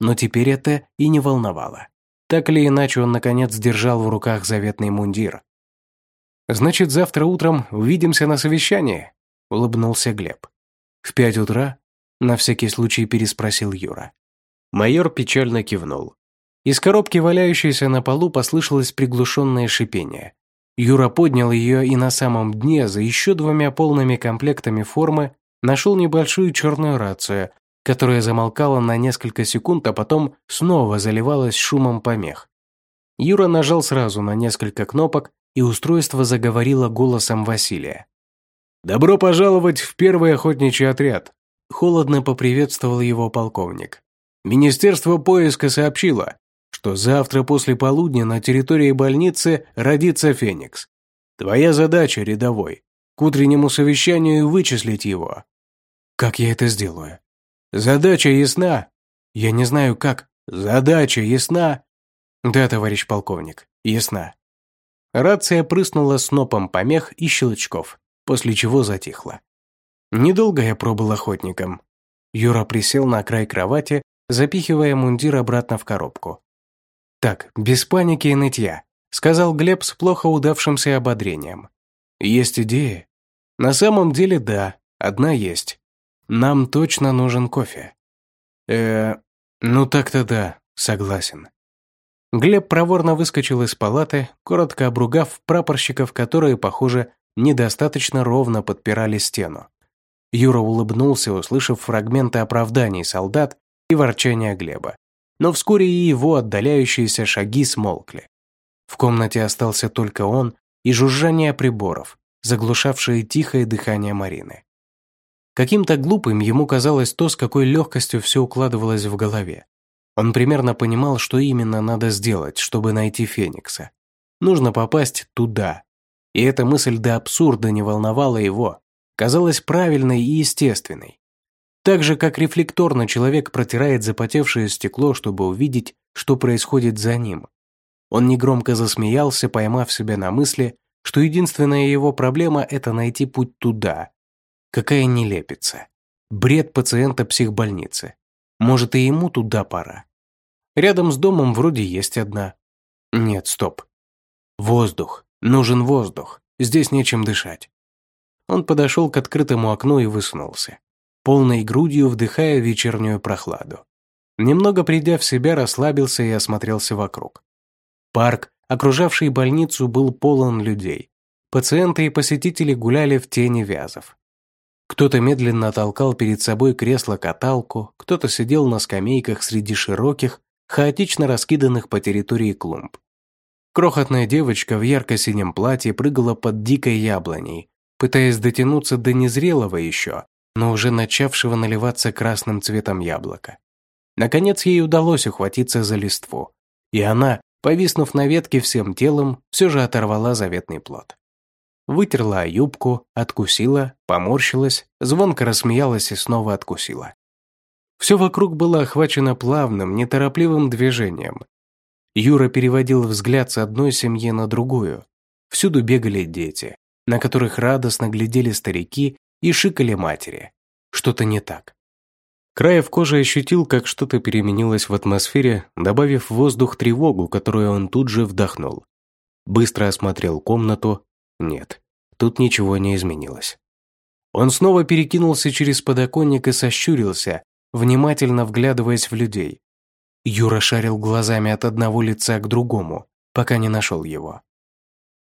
Но теперь это и не волновало. Так или иначе он наконец держал в руках заветный мундир, «Значит, завтра утром увидимся на совещании?» – улыбнулся Глеб. «В пять утра?» – на всякий случай переспросил Юра. Майор печально кивнул. Из коробки, валяющейся на полу, послышалось приглушенное шипение. Юра поднял ее и на самом дне, за еще двумя полными комплектами формы, нашел небольшую черную рацию, которая замолкала на несколько секунд, а потом снова заливалась шумом помех. Юра нажал сразу на несколько кнопок, и устройство заговорило голосом Василия. «Добро пожаловать в первый охотничий отряд», – холодно поприветствовал его полковник. «Министерство поиска сообщило, что завтра после полудня на территории больницы родится Феникс. Твоя задача, рядовой, к утреннему совещанию вычислить его». «Как я это сделаю?» «Задача ясна?» «Я не знаю, как». «Задача ясна?» «Да, товарищ полковник, ясна». Рация прыснула снопом помех и щелчков, после чего затихла. Недолго я пробыл охотником. Юра присел на край кровати, запихивая мундир обратно в коробку. «Так, без паники и нытья», — сказал Глеб с плохо удавшимся ободрением. «Есть идеи?» «На самом деле, да, одна есть. Нам точно нужен кофе». «Э, ну так-то да, согласен. Глеб проворно выскочил из палаты, коротко обругав прапорщиков, которые, похоже, недостаточно ровно подпирали стену. Юра улыбнулся, услышав фрагменты оправданий солдат и ворчания Глеба. но вскоре и его отдаляющиеся шаги смолкли. В комнате остался только он и жужжание приборов, заглушавшие тихое дыхание Марины. Каким-то глупым ему казалось то, с какой легкостью все укладывалось в голове. Он примерно понимал, что именно надо сделать, чтобы найти Феникса. Нужно попасть туда. И эта мысль до абсурда не волновала его, казалась правильной и естественной. Так же, как рефлекторно человек протирает запотевшее стекло, чтобы увидеть, что происходит за ним. Он негромко засмеялся, поймав себя на мысли, что единственная его проблема – это найти путь туда. Какая нелепица. Бред пациента психбольницы. Может, и ему туда пора. Рядом с домом вроде есть одна. Нет, стоп. Воздух. Нужен воздух. Здесь нечем дышать. Он подошел к открытому окну и высунулся, полной грудью вдыхая вечернюю прохладу. Немного придя в себя, расслабился и осмотрелся вокруг. Парк, окружавший больницу, был полон людей. Пациенты и посетители гуляли в тени вязов. Кто-то медленно толкал перед собой кресло-каталку, кто-то сидел на скамейках среди широких, хаотично раскиданных по территории клумб. Крохотная девочка в ярко-синем платье прыгала под дикой яблоней, пытаясь дотянуться до незрелого еще, но уже начавшего наливаться красным цветом яблока. Наконец ей удалось ухватиться за листву, и она, повиснув на ветке всем телом, все же оторвала заветный плод вытерла юбку, откусила, поморщилась, звонко рассмеялась и снова откусила. Все вокруг было охвачено плавным, неторопливым движением. Юра переводил взгляд с одной семьи на другую. Всюду бегали дети, на которых радостно глядели старики и шикали матери. Что-то не так. Краев кожи ощутил, как что-то переменилось в атмосфере, добавив в воздух тревогу, которую он тут же вдохнул. Быстро осмотрел комнату, нет, тут ничего не изменилось. Он снова перекинулся через подоконник и сощурился, внимательно вглядываясь в людей. Юра шарил глазами от одного лица к другому, пока не нашел его.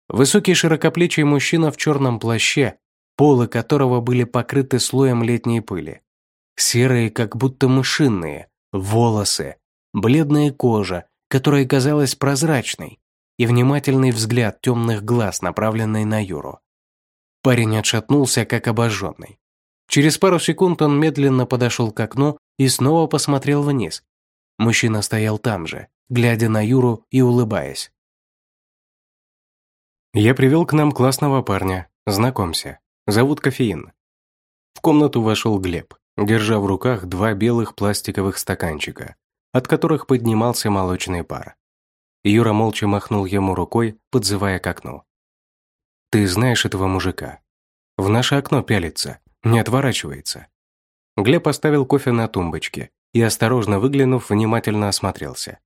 Высокий широкоплечий мужчина в черном плаще, полы которого были покрыты слоем летней пыли. Серые, как будто мышиные, волосы, бледная кожа, которая казалась прозрачной, и внимательный взгляд темных глаз, направленный на Юру. Парень отшатнулся, как обожженный. Через пару секунд он медленно подошел к окну и снова посмотрел вниз. Мужчина стоял там же, глядя на Юру и улыбаясь. «Я привел к нам классного парня. Знакомься. Зовут Кофеин». В комнату вошел Глеб, держа в руках два белых пластиковых стаканчика, от которых поднимался молочный пар. Юра молча махнул ему рукой, подзывая к окну. «Ты знаешь этого мужика? В наше окно пялится, не отворачивается». Глеб поставил кофе на тумбочке и, осторожно выглянув, внимательно осмотрелся.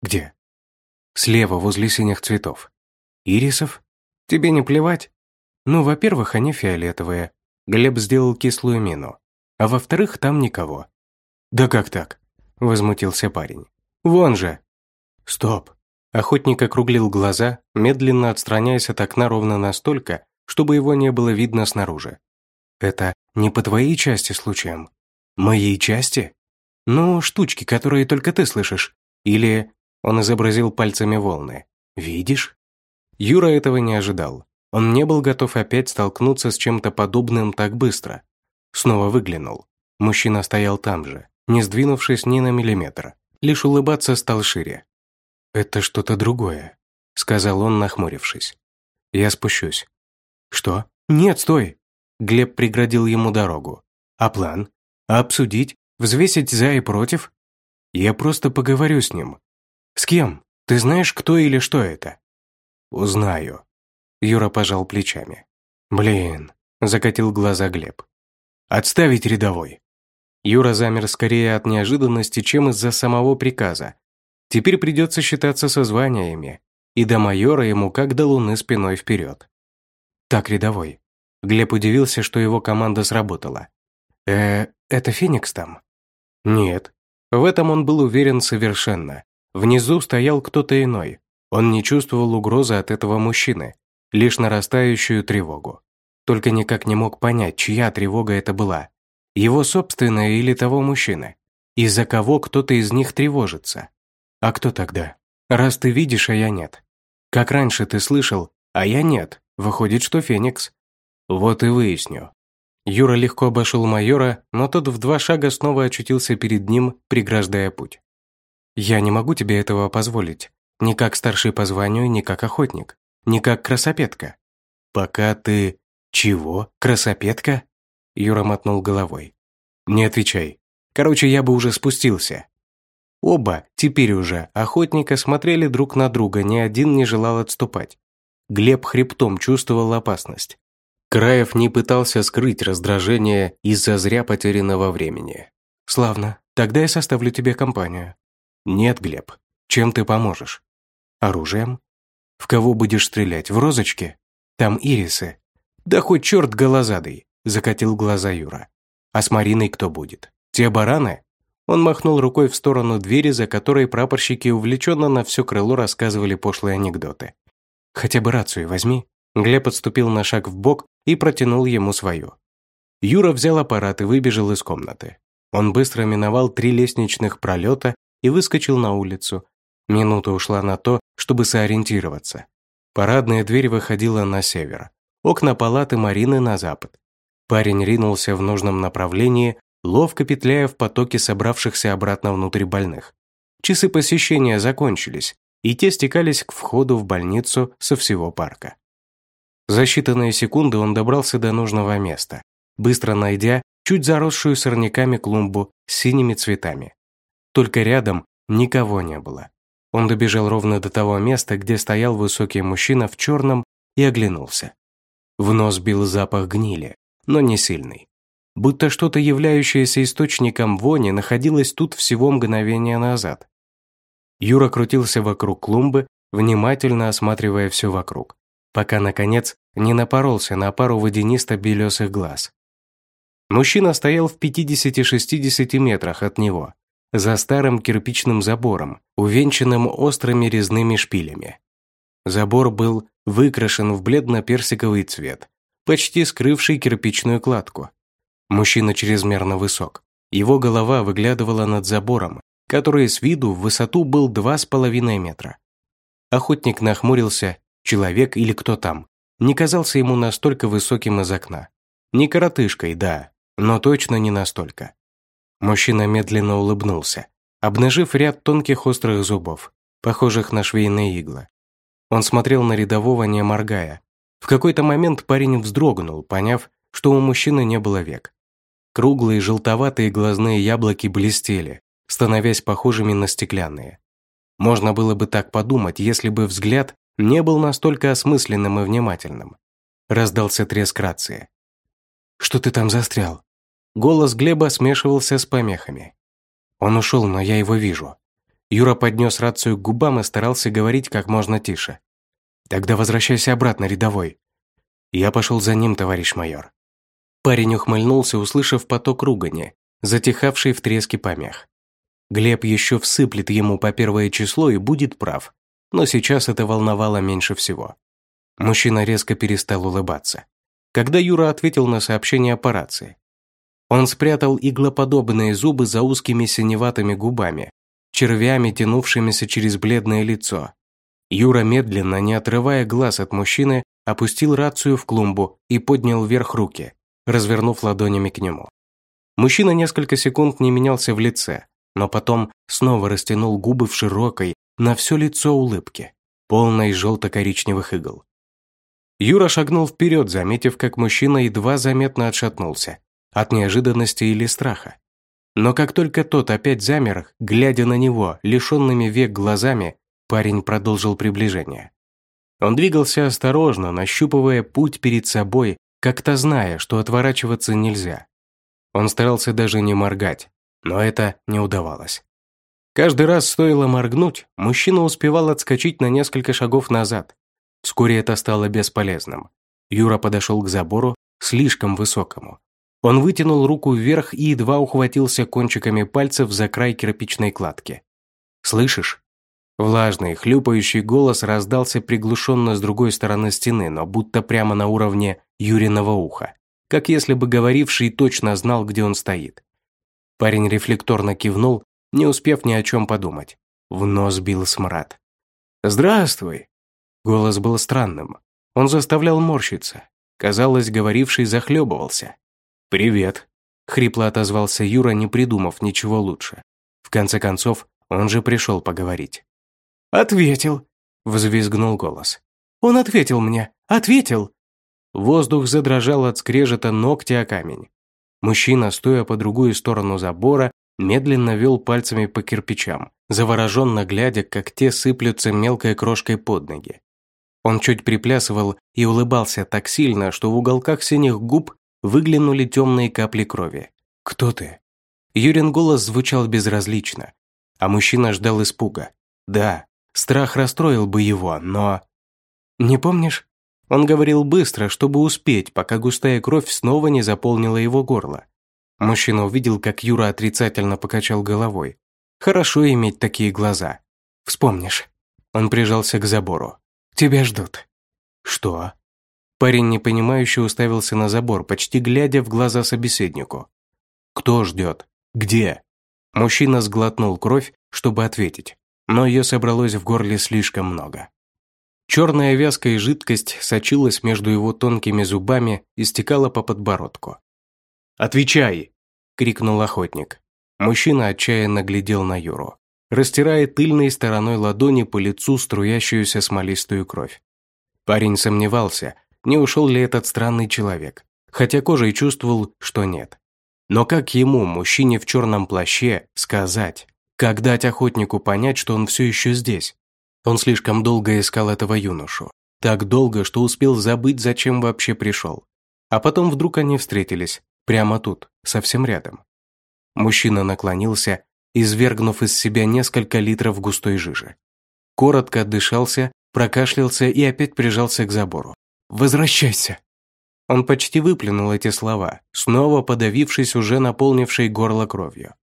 «Где?» «Слева, возле синих цветов». «Ирисов? Тебе не плевать?» «Ну, во-первых, они фиолетовые». Глеб сделал кислую мину. «А во-вторых, там никого». «Да как так?» – возмутился парень. «Вон же!» «Стоп! Охотник округлил глаза, медленно отстраняясь от окна ровно настолько, чтобы его не было видно снаружи. «Это не по твоей части случаем?» «Моей части?» «Ну, штучки, которые только ты слышишь. Или...» Он изобразил пальцами волны. «Видишь?» Юра этого не ожидал. Он не был готов опять столкнуться с чем-то подобным так быстро. Снова выглянул. Мужчина стоял там же, не сдвинувшись ни на миллиметр. Лишь улыбаться стал шире. «Это что-то другое», — сказал он, нахмурившись. «Я спущусь». «Что? Нет, стой!» Глеб преградил ему дорогу. «А план? А обсудить? Взвесить за и против?» «Я просто поговорю с ним». «С кем? Ты знаешь, кто или что это?» «Узнаю». Юра пожал плечами. «Блин», — закатил глаза Глеб. «Отставить рядовой». Юра замер скорее от неожиданности, чем из-за самого приказа, Теперь придется считаться со званиями, и до майора ему как до луны спиной вперед. Так, рядовой. Глеб удивился, что его команда сработала. э это Феникс там? Нет. В этом он был уверен совершенно. Внизу стоял кто-то иной. Он не чувствовал угрозы от этого мужчины, лишь нарастающую тревогу. Только никак не мог понять, чья тревога это была. Его собственная или того мужчины. из-за кого кто-то из них тревожится. А кто тогда? Раз ты видишь, а я нет. Как раньше ты слышал, а я нет. Выходит, что Феникс. Вот и выясню. Юра легко обошел майора, но тот в два шага снова очутился перед ним, преграждая путь. «Я не могу тебе этого позволить. Ни как старший по званию, ни как охотник. Ни как красопетка. Пока ты... Чего? Красопетка?» Юра мотнул головой. «Не отвечай. Короче, я бы уже спустился». Оба, теперь уже, охотника смотрели друг на друга, ни один не желал отступать. Глеб хребтом чувствовал опасность. Краев не пытался скрыть раздражение из-за зря потерянного времени. «Славно. Тогда я составлю тебе компанию». «Нет, Глеб. Чем ты поможешь?» «Оружием?» «В кого будешь стрелять? В розочке? Там ирисы». «Да хоть черт голозадый!» – закатил глаза Юра. «А с Мариной кто будет? Те бараны?» Он махнул рукой в сторону двери, за которой прапорщики увлеченно на все крыло рассказывали пошлые анекдоты. «Хотя бы рацию возьми». Глеб отступил на шаг в бок и протянул ему свою. Юра взял аппарат и выбежал из комнаты. Он быстро миновал три лестничных пролета и выскочил на улицу. Минута ушла на то, чтобы сориентироваться. Парадная дверь выходила на север. Окна палаты Марины на запад. Парень ринулся в нужном направлении, ловко петляя в потоке собравшихся обратно внутрь больных. Часы посещения закончились, и те стекались к входу в больницу со всего парка. За считанные секунды он добрался до нужного места, быстро найдя чуть заросшую сорняками клумбу с синими цветами. Только рядом никого не было. Он добежал ровно до того места, где стоял высокий мужчина в черном и оглянулся. В нос бил запах гнили, но не сильный будто что-то, являющееся источником вони, находилось тут всего мгновение назад. Юра крутился вокруг клумбы, внимательно осматривая все вокруг, пока, наконец, не напоролся на пару водянисто-белесых глаз. Мужчина стоял в 50-60 метрах от него, за старым кирпичным забором, увенчанным острыми резными шпилями. Забор был выкрашен в бледно-персиковый цвет, почти скрывший кирпичную кладку. Мужчина чрезмерно высок. Его голова выглядывала над забором, который с виду в высоту был два с половиной метра. Охотник нахмурился, человек или кто там, не казался ему настолько высоким из окна. Не коротышкой, да, но точно не настолько. Мужчина медленно улыбнулся, обнажив ряд тонких острых зубов, похожих на швейные иглы. Он смотрел на рядового, не моргая. В какой-то момент парень вздрогнул, поняв, что у мужчины не было век. Круглые желтоватые глазные яблоки блестели, становясь похожими на стеклянные. Можно было бы так подумать, если бы взгляд не был настолько осмысленным и внимательным. Раздался треск рации. «Что ты там застрял?» Голос Глеба смешивался с помехами. Он ушел, но я его вижу. Юра поднес рацию к губам и старался говорить как можно тише. «Тогда возвращайся обратно, рядовой». Я пошел за ним, товарищ майор. Парень ухмыльнулся, услышав поток ругани, затихавший в треске помех. Глеб еще всыплет ему по первое число и будет прав, но сейчас это волновало меньше всего. Мужчина резко перестал улыбаться. Когда Юра ответил на сообщение по рации, он спрятал иглоподобные зубы за узкими синеватыми губами, червями, тянувшимися через бледное лицо. Юра медленно, не отрывая глаз от мужчины, опустил рацию в клумбу и поднял вверх руки – развернув ладонями к нему. Мужчина несколько секунд не менялся в лице, но потом снова растянул губы в широкой, на все лицо улыбке, полной желто-коричневых игл. Юра шагнул вперед, заметив, как мужчина едва заметно отшатнулся от неожиданности или страха. Но как только тот опять замер, глядя на него, лишенными век глазами, парень продолжил приближение. Он двигался осторожно, нащупывая путь перед собой как-то зная, что отворачиваться нельзя. Он старался даже не моргать, но это не удавалось. Каждый раз стоило моргнуть, мужчина успевал отскочить на несколько шагов назад. Вскоре это стало бесполезным. Юра подошел к забору, слишком высокому. Он вытянул руку вверх и едва ухватился кончиками пальцев за край кирпичной кладки. «Слышишь?» Влажный, хлюпающий голос раздался приглушенно с другой стороны стены, но будто прямо на уровне Юриного уха, как если бы говоривший точно знал, где он стоит. Парень рефлекторно кивнул, не успев ни о чем подумать. В нос бил смрад. «Здравствуй!» Голос был странным. Он заставлял морщиться. Казалось, говоривший захлебывался. «Привет!» – хрипло отозвался Юра, не придумав ничего лучше. В конце концов, он же пришел поговорить. «Ответил!» – взвизгнул голос. «Он ответил мне! Ответил!» Воздух задрожал от скрежета ногти о камень. Мужчина, стоя по другую сторону забора, медленно вел пальцами по кирпичам, завороженно глядя, как те сыплются мелкой крошкой под ноги. Он чуть приплясывал и улыбался так сильно, что в уголках синих губ выглянули темные капли крови. «Кто ты?» Юрин голос звучал безразлично, а мужчина ждал испуга. Да, страх расстроил бы его, но... «Не помнишь?» Он говорил быстро, чтобы успеть, пока густая кровь снова не заполнила его горло. Мужчина увидел, как Юра отрицательно покачал головой. Хорошо иметь такие глаза. Вспомнишь. Он прижался к забору. Тебя ждут. Что? Парень непонимающе уставился на забор, почти глядя в глаза собеседнику. Кто ждет? Где? Мужчина сглотнул кровь, чтобы ответить, но ее собралось в горле слишком много. Черная вязкая жидкость сочилась между его тонкими зубами и стекала по подбородку. «Отвечай!» – крикнул охотник. Мужчина отчаянно глядел на Юру, растирая тыльной стороной ладони по лицу струящуюся смолистую кровь. Парень сомневался, не ушел ли этот странный человек, хотя кожей чувствовал, что нет. Но как ему, мужчине в черном плаще, сказать? Как дать охотнику понять, что он все еще здесь? Он слишком долго искал этого юношу. Так долго, что успел забыть, зачем вообще пришел. А потом вдруг они встретились, Прямо тут, совсем рядом. Мужчина наклонился, извергнув из себя несколько литров густой жижи. Коротко отдышался, прокашлялся и опять прижался к забору. «Возвращайся!» Он почти выплюнул эти слова, снова подавившись уже наполнившей горло кровью.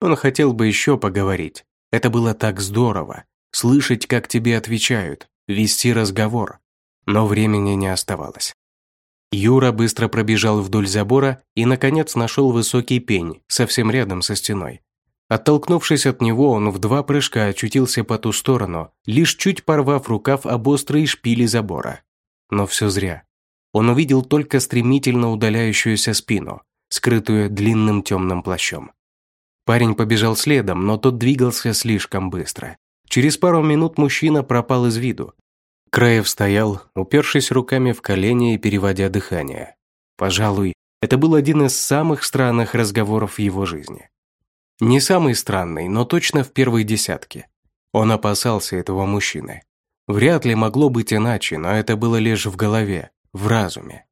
Он хотел бы еще поговорить. Это было так здорово. Слышать, как тебе отвечают, вести разговор. Но времени не оставалось. Юра быстро пробежал вдоль забора и, наконец, нашел высокий пень, совсем рядом со стеной. Оттолкнувшись от него, он в два прыжка очутился по ту сторону, лишь чуть порвав рукав об острые шпили забора. Но все зря. Он увидел только стремительно удаляющуюся спину, скрытую длинным темным плащом. Парень побежал следом, но тот двигался слишком быстро. Через пару минут мужчина пропал из виду, Краев стоял, упершись руками в колени и переводя дыхание. Пожалуй, это был один из самых странных разговоров в его жизни. Не самый странный, но точно в первой десятке. Он опасался этого мужчины. Вряд ли могло быть иначе, но это было лишь в голове, в разуме.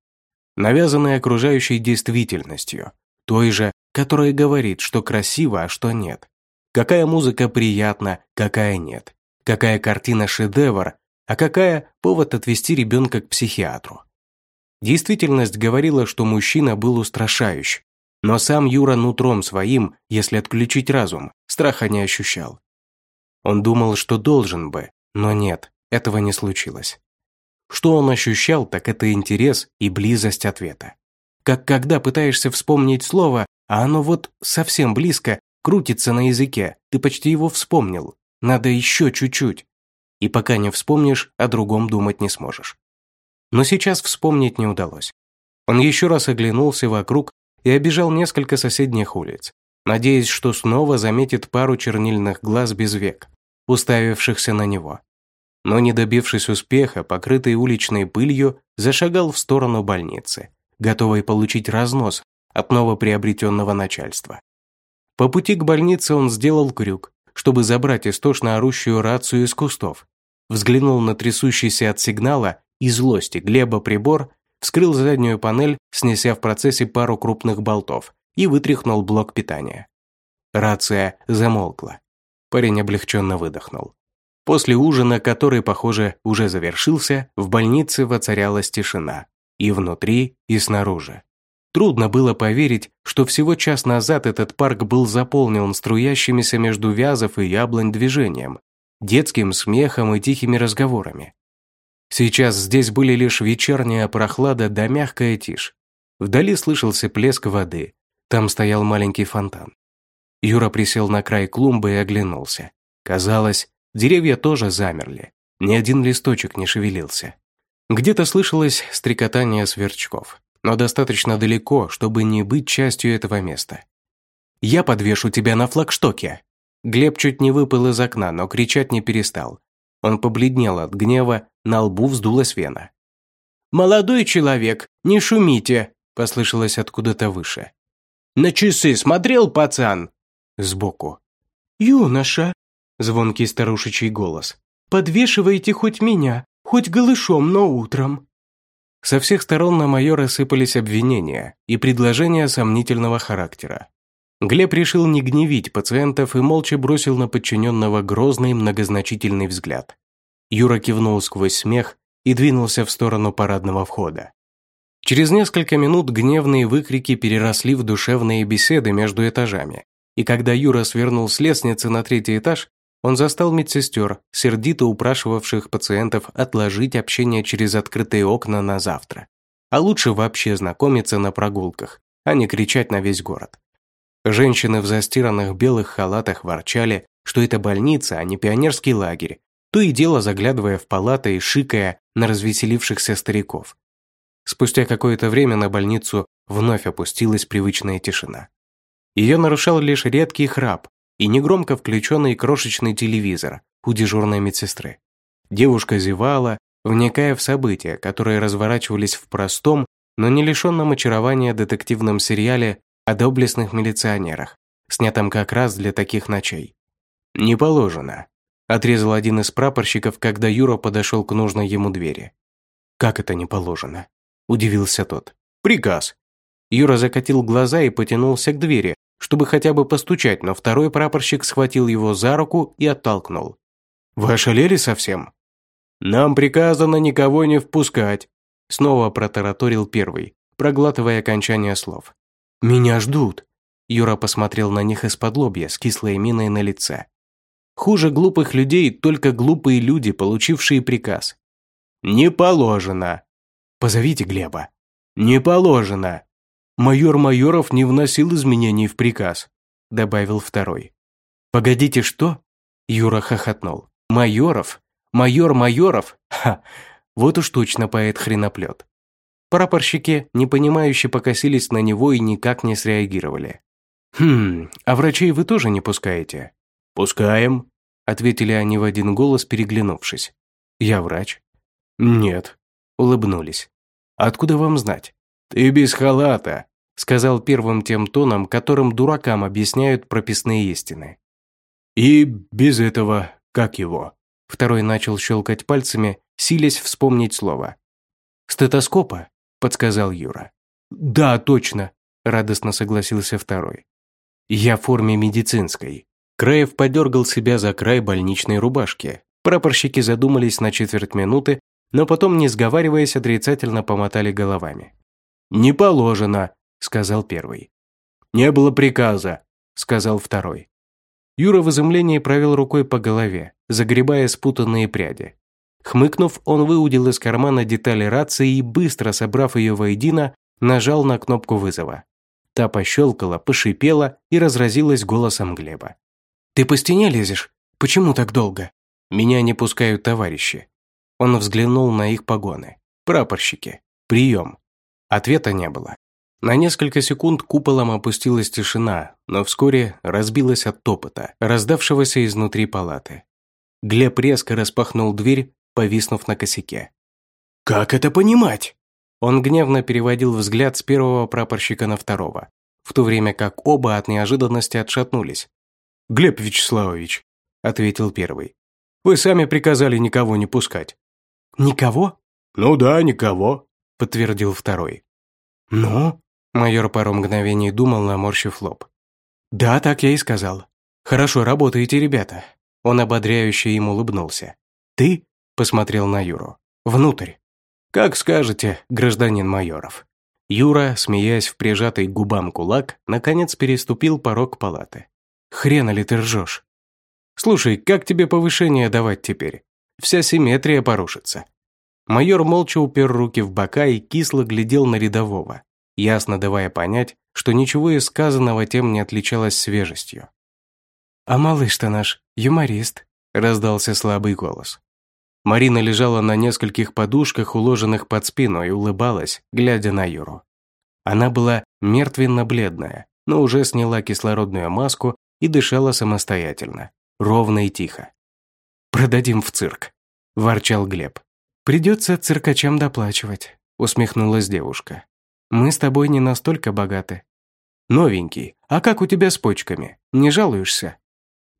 Навязанной окружающей действительностью, той же, которая говорит, что красиво, а что нет. Какая музыка приятна, какая нет. Какая картина шедевр, а какая повод отвести ребенка к психиатру? Действительность говорила, что мужчина был устрашающий, но сам Юра нутром своим, если отключить разум, страха не ощущал. Он думал, что должен бы, но нет, этого не случилось. Что он ощущал, так это интерес и близость ответа. Как когда пытаешься вспомнить слово, а оно вот совсем близко, крутится на языке, ты почти его вспомнил. Надо еще чуть-чуть и пока не вспомнишь, о другом думать не сможешь. Но сейчас вспомнить не удалось. Он еще раз оглянулся вокруг и обежал несколько соседних улиц, надеясь, что снова заметит пару чернильных глаз без век, уставившихся на него. Но не добившись успеха, покрытый уличной пылью, зашагал в сторону больницы, готовый получить разнос от новоприобретенного начальства. По пути к больнице он сделал крюк, чтобы забрать истошно орущую рацию из кустов. Взглянул на трясущийся от сигнала и злости Глеба прибор, вскрыл заднюю панель, снеся в процессе пару крупных болтов и вытряхнул блок питания. Рация замолкла. Парень облегченно выдохнул. После ужина, который, похоже, уже завершился, в больнице воцарялась тишина. И внутри, и снаружи. Трудно было поверить, что всего час назад этот парк был заполнен струящимися между вязов и яблонь движением, детским смехом и тихими разговорами. Сейчас здесь были лишь вечерняя прохлада да мягкая тишь. Вдали слышался плеск воды, там стоял маленький фонтан. Юра присел на край клумбы и оглянулся. Казалось, деревья тоже замерли. Ни один листочек не шевелился. Где-то слышалось стрекотание сверчков, но достаточно далеко, чтобы не быть частью этого места. «Я подвешу тебя на флагштоке!» Глеб чуть не выпал из окна, но кричать не перестал. Он побледнел от гнева, на лбу вздулась вена. «Молодой человек, не шумите!» – послышалось откуда-то выше. «На часы смотрел, пацан?» Сбоку. «Юноша!» – звонкий старушечий голос. «Подвешивайте хоть меня, хоть голышом, но утром!» Со всех сторон на майора сыпались обвинения и предложения сомнительного характера. Глеб решил не гневить пациентов и молча бросил на подчиненного грозный многозначительный взгляд. Юра кивнул сквозь смех и двинулся в сторону парадного входа. Через несколько минут гневные выкрики переросли в душевные беседы между этажами, и когда Юра свернул с лестницы на третий этаж, он застал медсестер, сердито упрашивавших пациентов отложить общение через открытые окна на завтра. А лучше вообще знакомиться на прогулках, а не кричать на весь город. Женщины в застиранных белых халатах ворчали, что это больница, а не пионерский лагерь, то и дело заглядывая в палаты и шикая на развеселившихся стариков. Спустя какое-то время на больницу вновь опустилась привычная тишина. Ее нарушал лишь редкий храп и негромко включенный крошечный телевизор у дежурной медсестры. Девушка зевала, вникая в события, которые разворачивались в простом, но не лишенном очарования детективном сериале о доблестных милиционерах, снятом как раз для таких ночей. «Не положено», – отрезал один из прапорщиков, когда Юра подошел к нужной ему двери. «Как это не положено?» – удивился тот. «Приказ». Юра закатил глаза и потянулся к двери, чтобы хотя бы постучать, но второй прапорщик схватил его за руку и оттолкнул. «Вы ошалели совсем?» «Нам приказано никого не впускать», – снова протараторил первый, проглатывая окончание слов. «Меня ждут!» Юра посмотрел на них из-под лобья с кислой миной на лице. Хуже глупых людей только глупые люди, получившие приказ. «Не положено!» «Позовите Глеба!» «Не положено!» «Майор Майоров не вносил изменений в приказ», добавил второй. «Погодите, что?» Юра хохотнул. «Майоров? Майор Майоров? Ха! Вот уж точно поэт-хреноплет. Прапорщики, непонимающе покосились на него и никак не среагировали. «Хм, а врачей вы тоже не пускаете?» «Пускаем», — ответили они в один голос, переглянувшись. «Я врач». «Нет», — улыбнулись. «Откуда вам знать?» «Ты без халата», — сказал первым тем тоном, которым дуракам объясняют прописные истины. «И без этого, как его?» Второй начал щелкать пальцами, силясь вспомнить слово. «Стетоскопа?» – подсказал Юра. «Да, точно», – радостно согласился второй. «Я в форме медицинской». Краев подергал себя за край больничной рубашки. Прапорщики задумались на четверть минуты, но потом, не сговариваясь, отрицательно помотали головами. «Не положено», – сказал первый. «Не было приказа», – сказал второй. Юра в изумлении провел рукой по голове, загребая спутанные пряди. Хмыкнув, он выудил из кармана детали рации и, быстро собрав ее воедино, нажал на кнопку вызова. Та пощелкала, пошипела и разразилась голосом Глеба. «Ты по стене лезешь? Почему так долго?» «Меня не пускают товарищи». Он взглянул на их погоны. «Прапорщики. Прием». Ответа не было. На несколько секунд куполом опустилась тишина, но вскоре разбилась от топота, раздавшегося изнутри палаты. Глеб резко распахнул дверь, повиснув на косяке. «Как это понимать?» Он гневно переводил взгляд с первого прапорщика на второго, в то время как оба от неожиданности отшатнулись. «Глеб Вячеславович», — ответил первый, — «вы сами приказали никого не пускать». «Никого?» «Ну да, никого», — подтвердил второй. «Ну?» — майор пару мгновений думал, наморщив лоб. «Да, так я и сказал. Хорошо работаете, ребята». Он ободряюще им улыбнулся. «Ты посмотрел на Юру. «Внутрь». «Как скажете, гражданин Майоров». Юра, смеясь в прижатый к губам кулак, наконец переступил порог палаты. «Хрена ли ты ржешь?» «Слушай, как тебе повышение давать теперь? Вся симметрия порушится». Майор молча упер руки в бока и кисло глядел на рядового, ясно давая понять, что ничего из сказанного тем не отличалось свежестью. «А малыш-то наш юморист», – раздался слабый голос. Марина лежала на нескольких подушках, уложенных под спину, и улыбалась, глядя на Юру. Она была мертвенно-бледная, но уже сняла кислородную маску и дышала самостоятельно, ровно и тихо. «Продадим в цирк», – ворчал Глеб. «Придется циркачам доплачивать», – усмехнулась девушка. «Мы с тобой не настолько богаты». «Новенький, а как у тебя с почками? Не жалуешься?»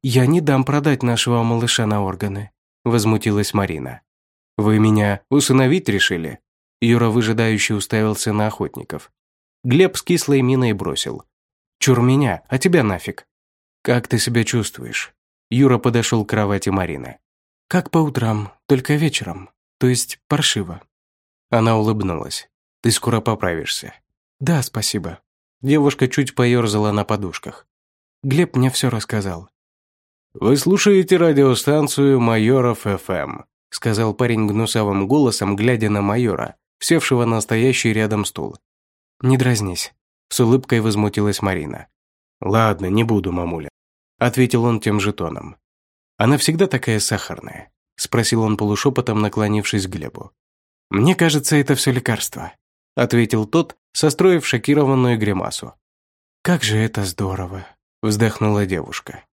«Я не дам продать нашего малыша на органы», – возмутилась Марина. «Вы меня усыновить решили?» Юра выжидающе уставился на охотников. Глеб с кислой миной бросил. «Чур меня, а тебя нафиг?» «Как ты себя чувствуешь?» Юра подошел к кровати Марины. «Как по утрам, только вечером. То есть паршиво». Она улыбнулась. «Ты скоро поправишься». «Да, спасибо». Девушка чуть поерзала на подушках. Глеб мне все рассказал. «Вы слушаете радиостанцию Майоров ФМ», сказал парень гнусавым голосом, глядя на майора, севшего на стоящий рядом стул. «Не дразнись», с улыбкой возмутилась Марина. «Ладно, не буду, мамуля», ответил он тем же тоном. «Она всегда такая сахарная?» спросил он полушепотом, наклонившись к Глебу. «Мне кажется, это все лекарство», ответил тот, состроив шокированную гримасу. «Как же это здорово», вздохнула девушка.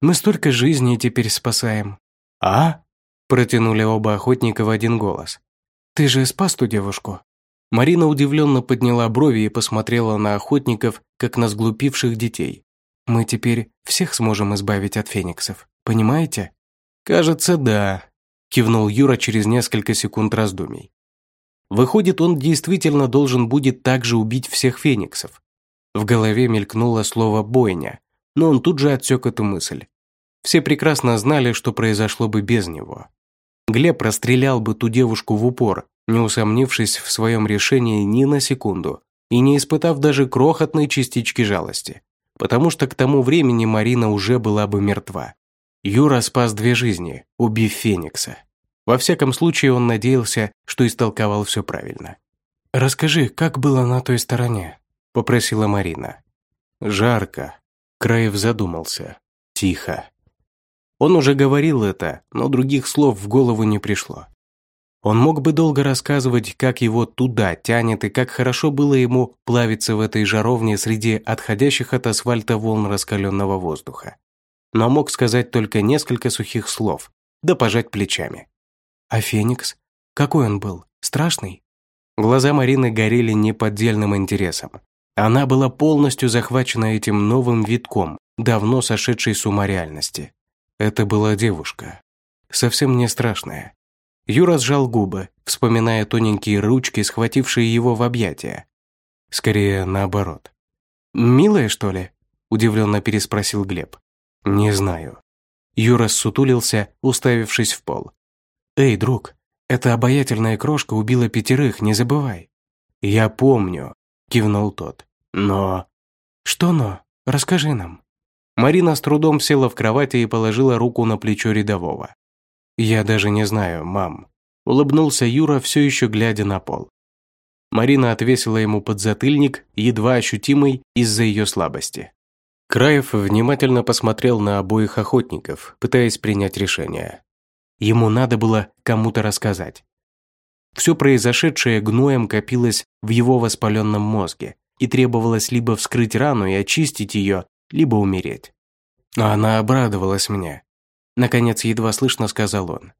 Мы столько жизней теперь спасаем». «А?» – протянули оба охотника в один голос. «Ты же спас ту девушку?» Марина удивленно подняла брови и посмотрела на охотников, как на сглупивших детей. «Мы теперь всех сможем избавить от фениксов, понимаете?» «Кажется, да», – кивнул Юра через несколько секунд раздумий. «Выходит, он действительно должен будет также убить всех фениксов». В голове мелькнуло слово «бойня», но он тут же отсек эту мысль. Все прекрасно знали, что произошло бы без него. Глеб расстрелял бы ту девушку в упор, не усомнившись в своем решении ни на секунду и не испытав даже крохотной частички жалости, потому что к тому времени Марина уже была бы мертва. Юра спас две жизни, убив Феникса. Во всяком случае, он надеялся, что истолковал все правильно. «Расскажи, как было на той стороне?» – попросила Марина. «Жарко». Краев задумался. «Тихо». Он уже говорил это, но других слов в голову не пришло. Он мог бы долго рассказывать, как его туда тянет и как хорошо было ему плавиться в этой жаровне среди отходящих от асфальта волн раскаленного воздуха. Но мог сказать только несколько сухих слов, да пожать плечами. А Феникс? Какой он был? Страшный? Глаза Марины горели неподдельным интересом. Она была полностью захвачена этим новым витком, давно сошедшей с ума реальности. Это была девушка. Совсем не страшная. Юра сжал губы, вспоминая тоненькие ручки, схватившие его в объятия. Скорее, наоборот. «Милая, что ли?» – удивленно переспросил Глеб. «Не знаю». Юра сутулился, уставившись в пол. «Эй, друг, эта обаятельная крошка убила пятерых, не забывай». «Я помню», – кивнул тот. «Но...» «Что но? Расскажи нам». Марина с трудом села в кровати и положила руку на плечо рядового. «Я даже не знаю, мам», – улыбнулся Юра, все еще глядя на пол. Марина отвесила ему подзатыльник, едва ощутимый из-за ее слабости. Краев внимательно посмотрел на обоих охотников, пытаясь принять решение. Ему надо было кому-то рассказать. Все произошедшее гноем копилось в его воспаленном мозге, и требовалось либо вскрыть рану и очистить ее, либо умереть. А она обрадовалась мне. Наконец, едва слышно сказал он.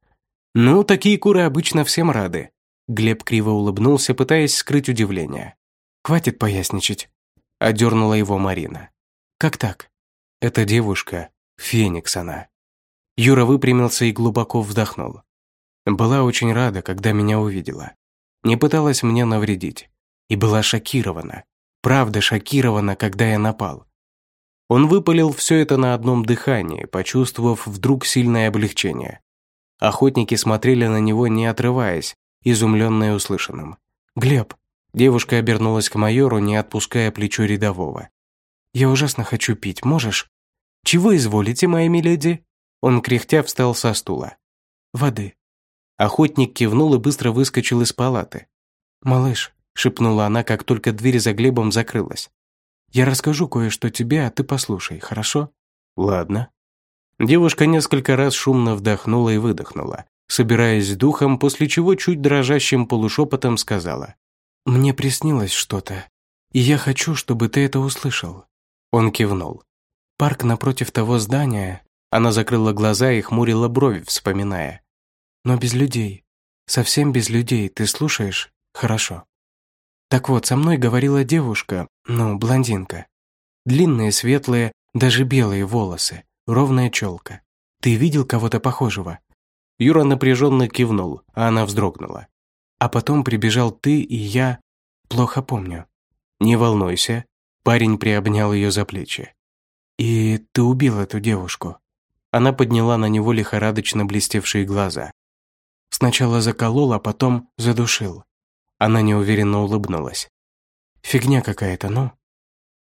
«Ну, такие куры обычно всем рады». Глеб криво улыбнулся, пытаясь скрыть удивление. «Хватит поясничать», – одернула его Марина. «Как так?» «Эта девушка, Феникс она». Юра выпрямился и глубоко вздохнул. Была очень рада, когда меня увидела. Не пыталась мне навредить. И была шокирована. Правда шокирована, когда я напал. Он выпалил все это на одном дыхании, почувствовав вдруг сильное облегчение. Охотники смотрели на него, не отрываясь, изумленные услышанным. «Глеб!» Девушка обернулась к майору, не отпуская плечо рядового. «Я ужасно хочу пить, можешь?» «Чего изволите, моя миледи?» Он кряхтя встал со стула. «Воды». Охотник кивнул и быстро выскочил из палаты. «Малыш», — шепнула она, как только дверь за Глебом закрылась. Я расскажу кое-что тебе, а ты послушай, хорошо?» «Ладно». Девушка несколько раз шумно вдохнула и выдохнула, собираясь с духом, после чего чуть дрожащим полушепотом сказала. «Мне приснилось что-то, и я хочу, чтобы ты это услышал». Он кивнул. «Парк напротив того здания...» Она закрыла глаза и хмурила брови, вспоминая. «Но без людей. Совсем без людей, ты слушаешь? Хорошо». Так вот, со мной говорила девушка, ну, блондинка. Длинные, светлые, даже белые волосы, ровная челка. Ты видел кого-то похожего? Юра напряженно кивнул, а она вздрогнула. А потом прибежал ты и я. Плохо помню. Не волнуйся. Парень приобнял ее за плечи. И ты убил эту девушку. Она подняла на него лихорадочно блестевшие глаза. Сначала заколол, а потом задушил. Она неуверенно улыбнулась. «Фигня какая-то, ну?»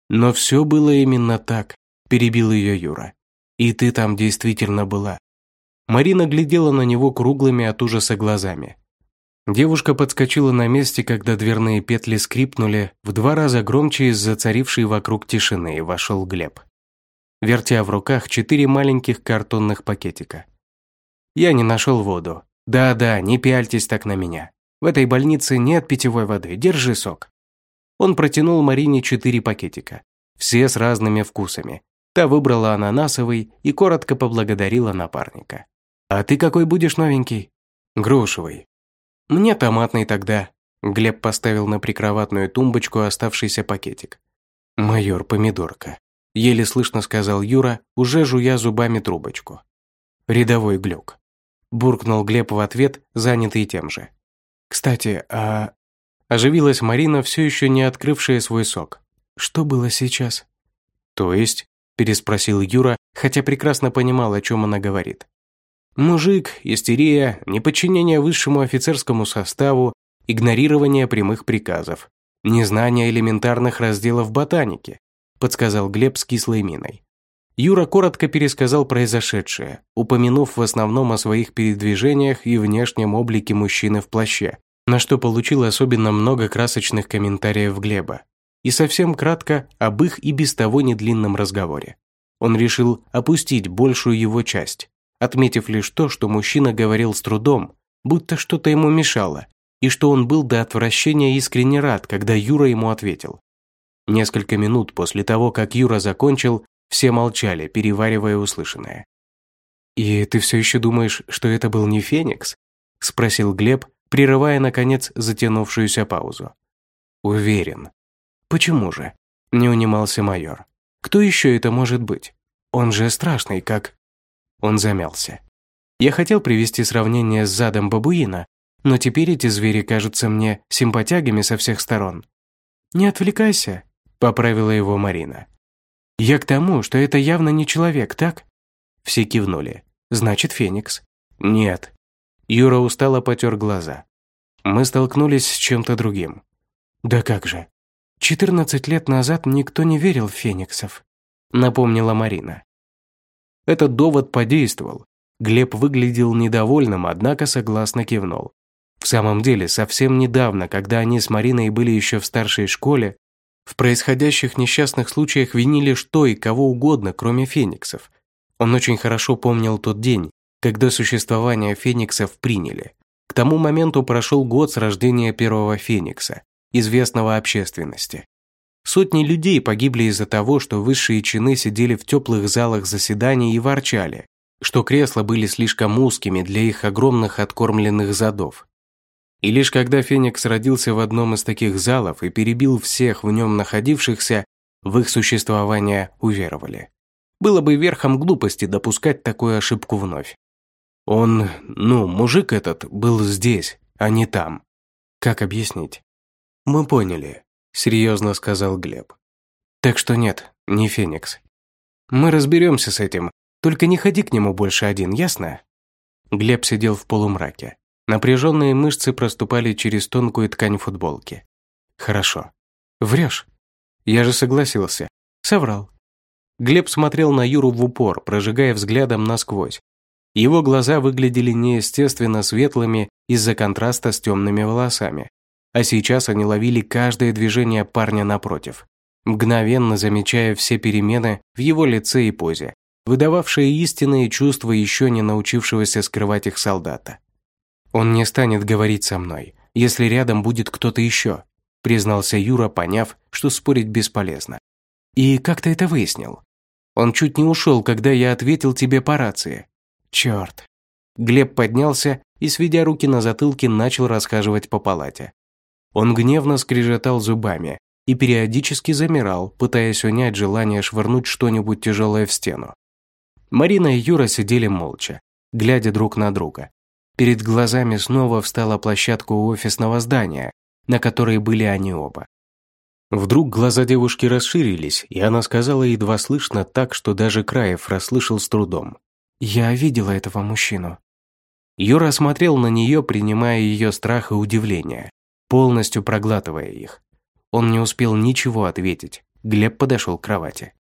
«Но все было именно так», – перебил ее Юра. «И ты там действительно была». Марина глядела на него круглыми от ужаса глазами. Девушка подскочила на месте, когда дверные петли скрипнули, в два раза громче из-за царившей вокруг тишины, и вошел Глеб. Вертя в руках четыре маленьких картонных пакетика. «Я не нашел воду. Да-да, не пяльтесь так на меня. В этой больнице нет питьевой воды, держи сок». Он протянул Марине четыре пакетика, все с разными вкусами. Та выбрала ананасовый и коротко поблагодарила напарника. «А ты какой будешь новенький?» «Грушевый». «Мне томатный тогда». Глеб поставил на прикроватную тумбочку оставшийся пакетик. «Майор Помидорка», – еле слышно сказал Юра, уже жуя зубами трубочку. «Рядовой глюк», – буркнул Глеб в ответ, занятый тем же. «Кстати, а...» Оживилась Марина, все еще не открывшая свой сок. «Что было сейчас?» «То есть?» – переспросил Юра, хотя прекрасно понимал, о чем она говорит. «Мужик, истерия, неподчинение высшему офицерскому составу, игнорирование прямых приказов, незнание элементарных разделов ботаники», – подсказал Глеб с кислой миной. Юра коротко пересказал произошедшее, упомянув в основном о своих передвижениях и внешнем облике мужчины в плаще, на что получил особенно много красочных комментариев Глеба. И совсем кратко об их и без того недлинном разговоре. Он решил опустить большую его часть, отметив лишь то, что мужчина говорил с трудом, будто что-то ему мешало, и что он был до отвращения искренне рад, когда Юра ему ответил. Несколько минут после того, как Юра закончил, все молчали, переваривая услышанное. «И ты все еще думаешь, что это был не Феникс?» – спросил Глеб, прерывая, наконец, затянувшуюся паузу. «Уверен». «Почему же?» – не унимался майор. «Кто еще это может быть? Он же страшный, как...» Он замялся. «Я хотел привести сравнение с задом бабуина, но теперь эти звери кажутся мне симпатягами со всех сторон». «Не отвлекайся», – поправила его Марина. «Я к тому, что это явно не человек, так?» Все кивнули. «Значит, Феникс». «Нет». Юра устало потер глаза. «Мы столкнулись с чем-то другим». «Да как же? 14 лет назад никто не верил в Фениксов», напомнила Марина. Этот довод подействовал. Глеб выглядел недовольным, однако согласно кивнул. В самом деле, совсем недавно, когда они с Мариной были еще в старшей школе, в происходящих несчастных случаях винили что и кого угодно, кроме фениксов. Он очень хорошо помнил тот день, когда существование фениксов приняли. К тому моменту прошел год с рождения первого феникса, известного общественности. Сотни людей погибли из-за того, что высшие чины сидели в теплых залах заседаний и ворчали, что кресла были слишком узкими для их огромных откормленных задов. И лишь когда Феникс родился в одном из таких залов и перебил всех в нем находившихся, в их существование уверовали. Было бы верхом глупости допускать такую ошибку вновь. Он, ну, мужик этот, был здесь, а не там. Как объяснить? Мы поняли, серьезно сказал Глеб. Так что нет, не Феникс. Мы разберемся с этим, только не ходи к нему больше один, ясно? Глеб сидел в полумраке. Напряженные мышцы проступали через тонкую ткань футболки. «Хорошо. Врешь?» «Я же согласился. Соврал». Глеб смотрел на Юру в упор, прожигая взглядом насквозь. Его глаза выглядели неестественно светлыми из-за контраста с темными волосами. А сейчас они ловили каждое движение парня напротив. мгновенно замечая все перемены в его лице и позе, выдававшие истинные чувства еще не научившегося скрывать их солдата. «Он не станет говорить со мной, если рядом будет кто-то еще», признался Юра, поняв, что спорить бесполезно. «И как ты это выяснил?» «Он чуть не ушел, когда я ответил тебе по рации». «Черт». Глеб поднялся и, сведя руки на затылке, начал расхаживать по палате. Он гневно скрежетал зубами и периодически замирал, пытаясь унять желание швырнуть что-нибудь тяжелое в стену. Марина и Юра сидели молча, глядя друг на друга. Перед глазами снова встала площадка у офисного здания, на которой были они оба. Вдруг глаза девушки расширились, и она сказала едва слышно так, что даже Краев расслышал с трудом. «Я видела этого мужчину». Юра смотрел на нее, принимая ее страх и удивление, полностью проглатывая их. Он не успел ничего ответить. Глеб подошел к кровати.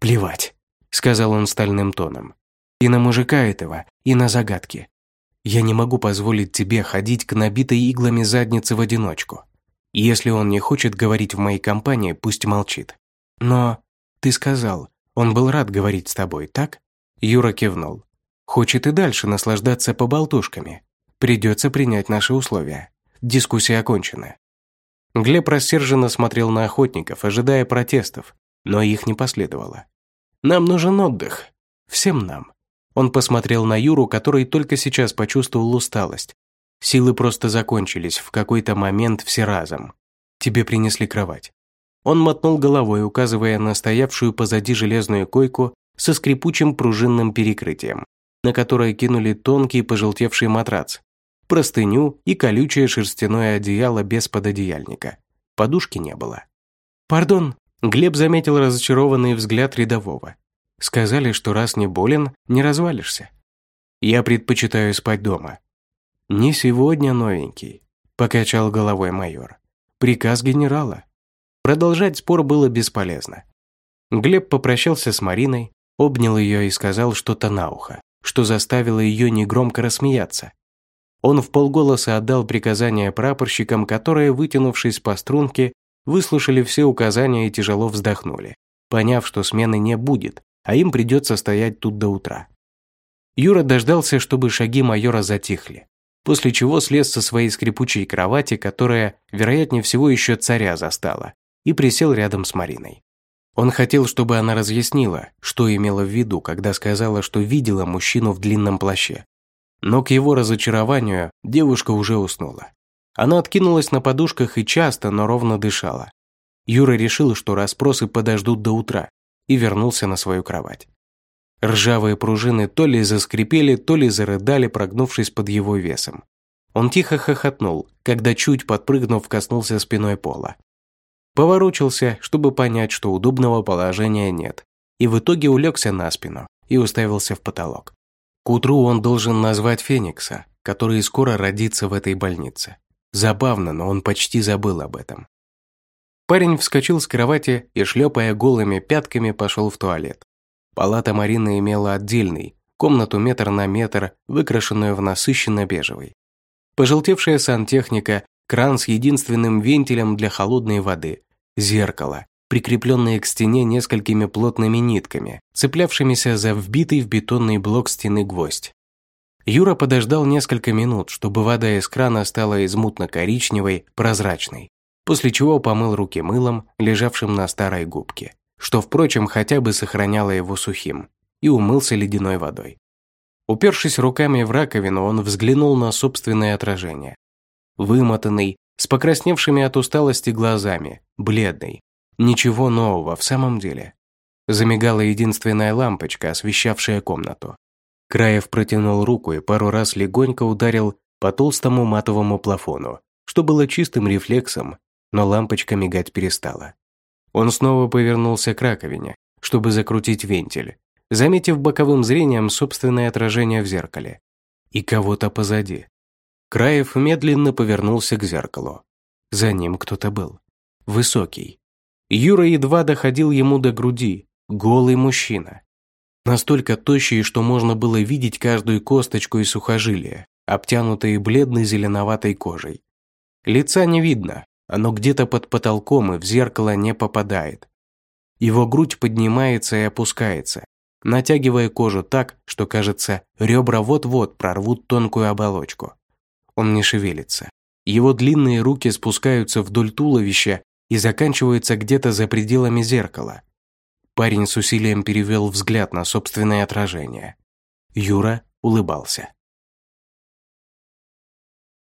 «Плевать», — сказал он стальным тоном. «И на мужика этого, и на загадки. Я не могу позволить тебе ходить к набитой иглами заднице в одиночку. Если он не хочет говорить в моей компании, пусть молчит. Но ты сказал, он был рад говорить с тобой, так?» Юра кивнул. «Хочет и дальше наслаждаться поболтушками. Придется принять наши условия. Дискуссия окончена». Глеб рассерженно смотрел на охотников, ожидая протестов, но их не последовало. «Нам нужен отдых. Всем нам». Он посмотрел на Юру, который только сейчас почувствовал усталость. Силы просто закончились в какой-то момент все разом. Тебе принесли кровать. Он мотнул головой, указывая на стоявшую позади железную койку со скрипучим пружинным перекрытием, на которое кинули тонкий пожелтевший матрац, простыню и колючее шерстяное одеяло без пододеяльника. Подушки не было. «Пардон», – Глеб заметил разочарованный взгляд рядового. «Сказали, что раз не болен, не развалишься. Я предпочитаю спать дома». «Не сегодня, новенький», – покачал головой майор. «Приказ генерала». Продолжать спор было бесполезно. Глеб попрощался с Мариной, обнял ее и сказал что-то на ухо, что заставило ее негромко рассмеяться. Он в полголоса отдал приказания прапорщикам, которые, вытянувшись по струнке, выслушали все указания и тяжело вздохнули, поняв, что смены не будет, а им придется стоять тут до утра. Юра дождался, чтобы шаги майора затихли, после чего слез со своей скрипучей кровати, которая, вероятнее всего, еще царя застала, и присел рядом с Мариной. Он хотел, чтобы она разъяснила, что имела в виду, когда сказала, что видела мужчину в длинном плаще, но к его разочарованию девушка уже уснула. Она откинулась на подушках и часто, но ровно дышала. Юра решил, что расспросы подождут до утра, и вернулся на свою кровать. Ржавые пружины то ли заскрипели, то ли зарыдали, прогнувшись под его весом. Он тихо хохотнул, когда чуть подпрыгнув коснулся спиной пола. Поворочился, чтобы понять, что удобного положения нет, и в итоге улегся на спину и уставился в потолок. К утру он должен назвать Феникса, который скоро родится в этой больнице. Забавно, но он почти забыл об этом. Парень вскочил с кровати и, шлепая голыми пятками, пошел в туалет. Палата Марины имела отдельный, комнату метр на метр, выкрашенную в насыщенно-бежевый. Пожелтевшая сантехника, кран с единственным вентилем для холодной воды, зеркало, прикрепленные к стене несколькими плотными нитками, цеплявшимися за вбитый в бетонный блок стены гвоздь. Юра подождал несколько минут, чтобы вода из крана стала из мутно-коричневой, прозрачной, после чего помыл руки мылом, лежавшим на старой губке, что, впрочем, хотя бы сохраняло его сухим, и умылся ледяной водой. Упершись руками в раковину, он взглянул на собственное отражение. Вымотанный, с покрасневшими от усталости глазами, бледный, Ничего нового в самом деле. Замигала единственная лампочка, освещавшая комнату. Краев протянул руку и пару раз легонько ударил по толстому матовому плафону, что было чистым рефлексом, но лампочка мигать перестала. Он снова повернулся к раковине, чтобы закрутить вентиль, заметив боковым зрением собственное отражение в зеркале. И кого-то позади. Краев медленно повернулся к зеркалу. За ним кто-то был. Высокий, Юра едва доходил ему до груди, голый мужчина. Настолько тощий, что можно было видеть каждую косточку и сухожилие, обтянутые бледной зеленоватой кожей. Лица не видно, оно где-то под потолком и в зеркало не попадает, Его грудь поднимается и опускается, натягивая кожу так, что, кажется, ребра вот-вот прорвут тонкую оболочку. Он не шевелится. Его длинные руки спускаются вдоль туловища и заканчиваются где-то за пределами зеркала. Парень с усилием перевел взгляд на собственное отражение. Юра улыбался.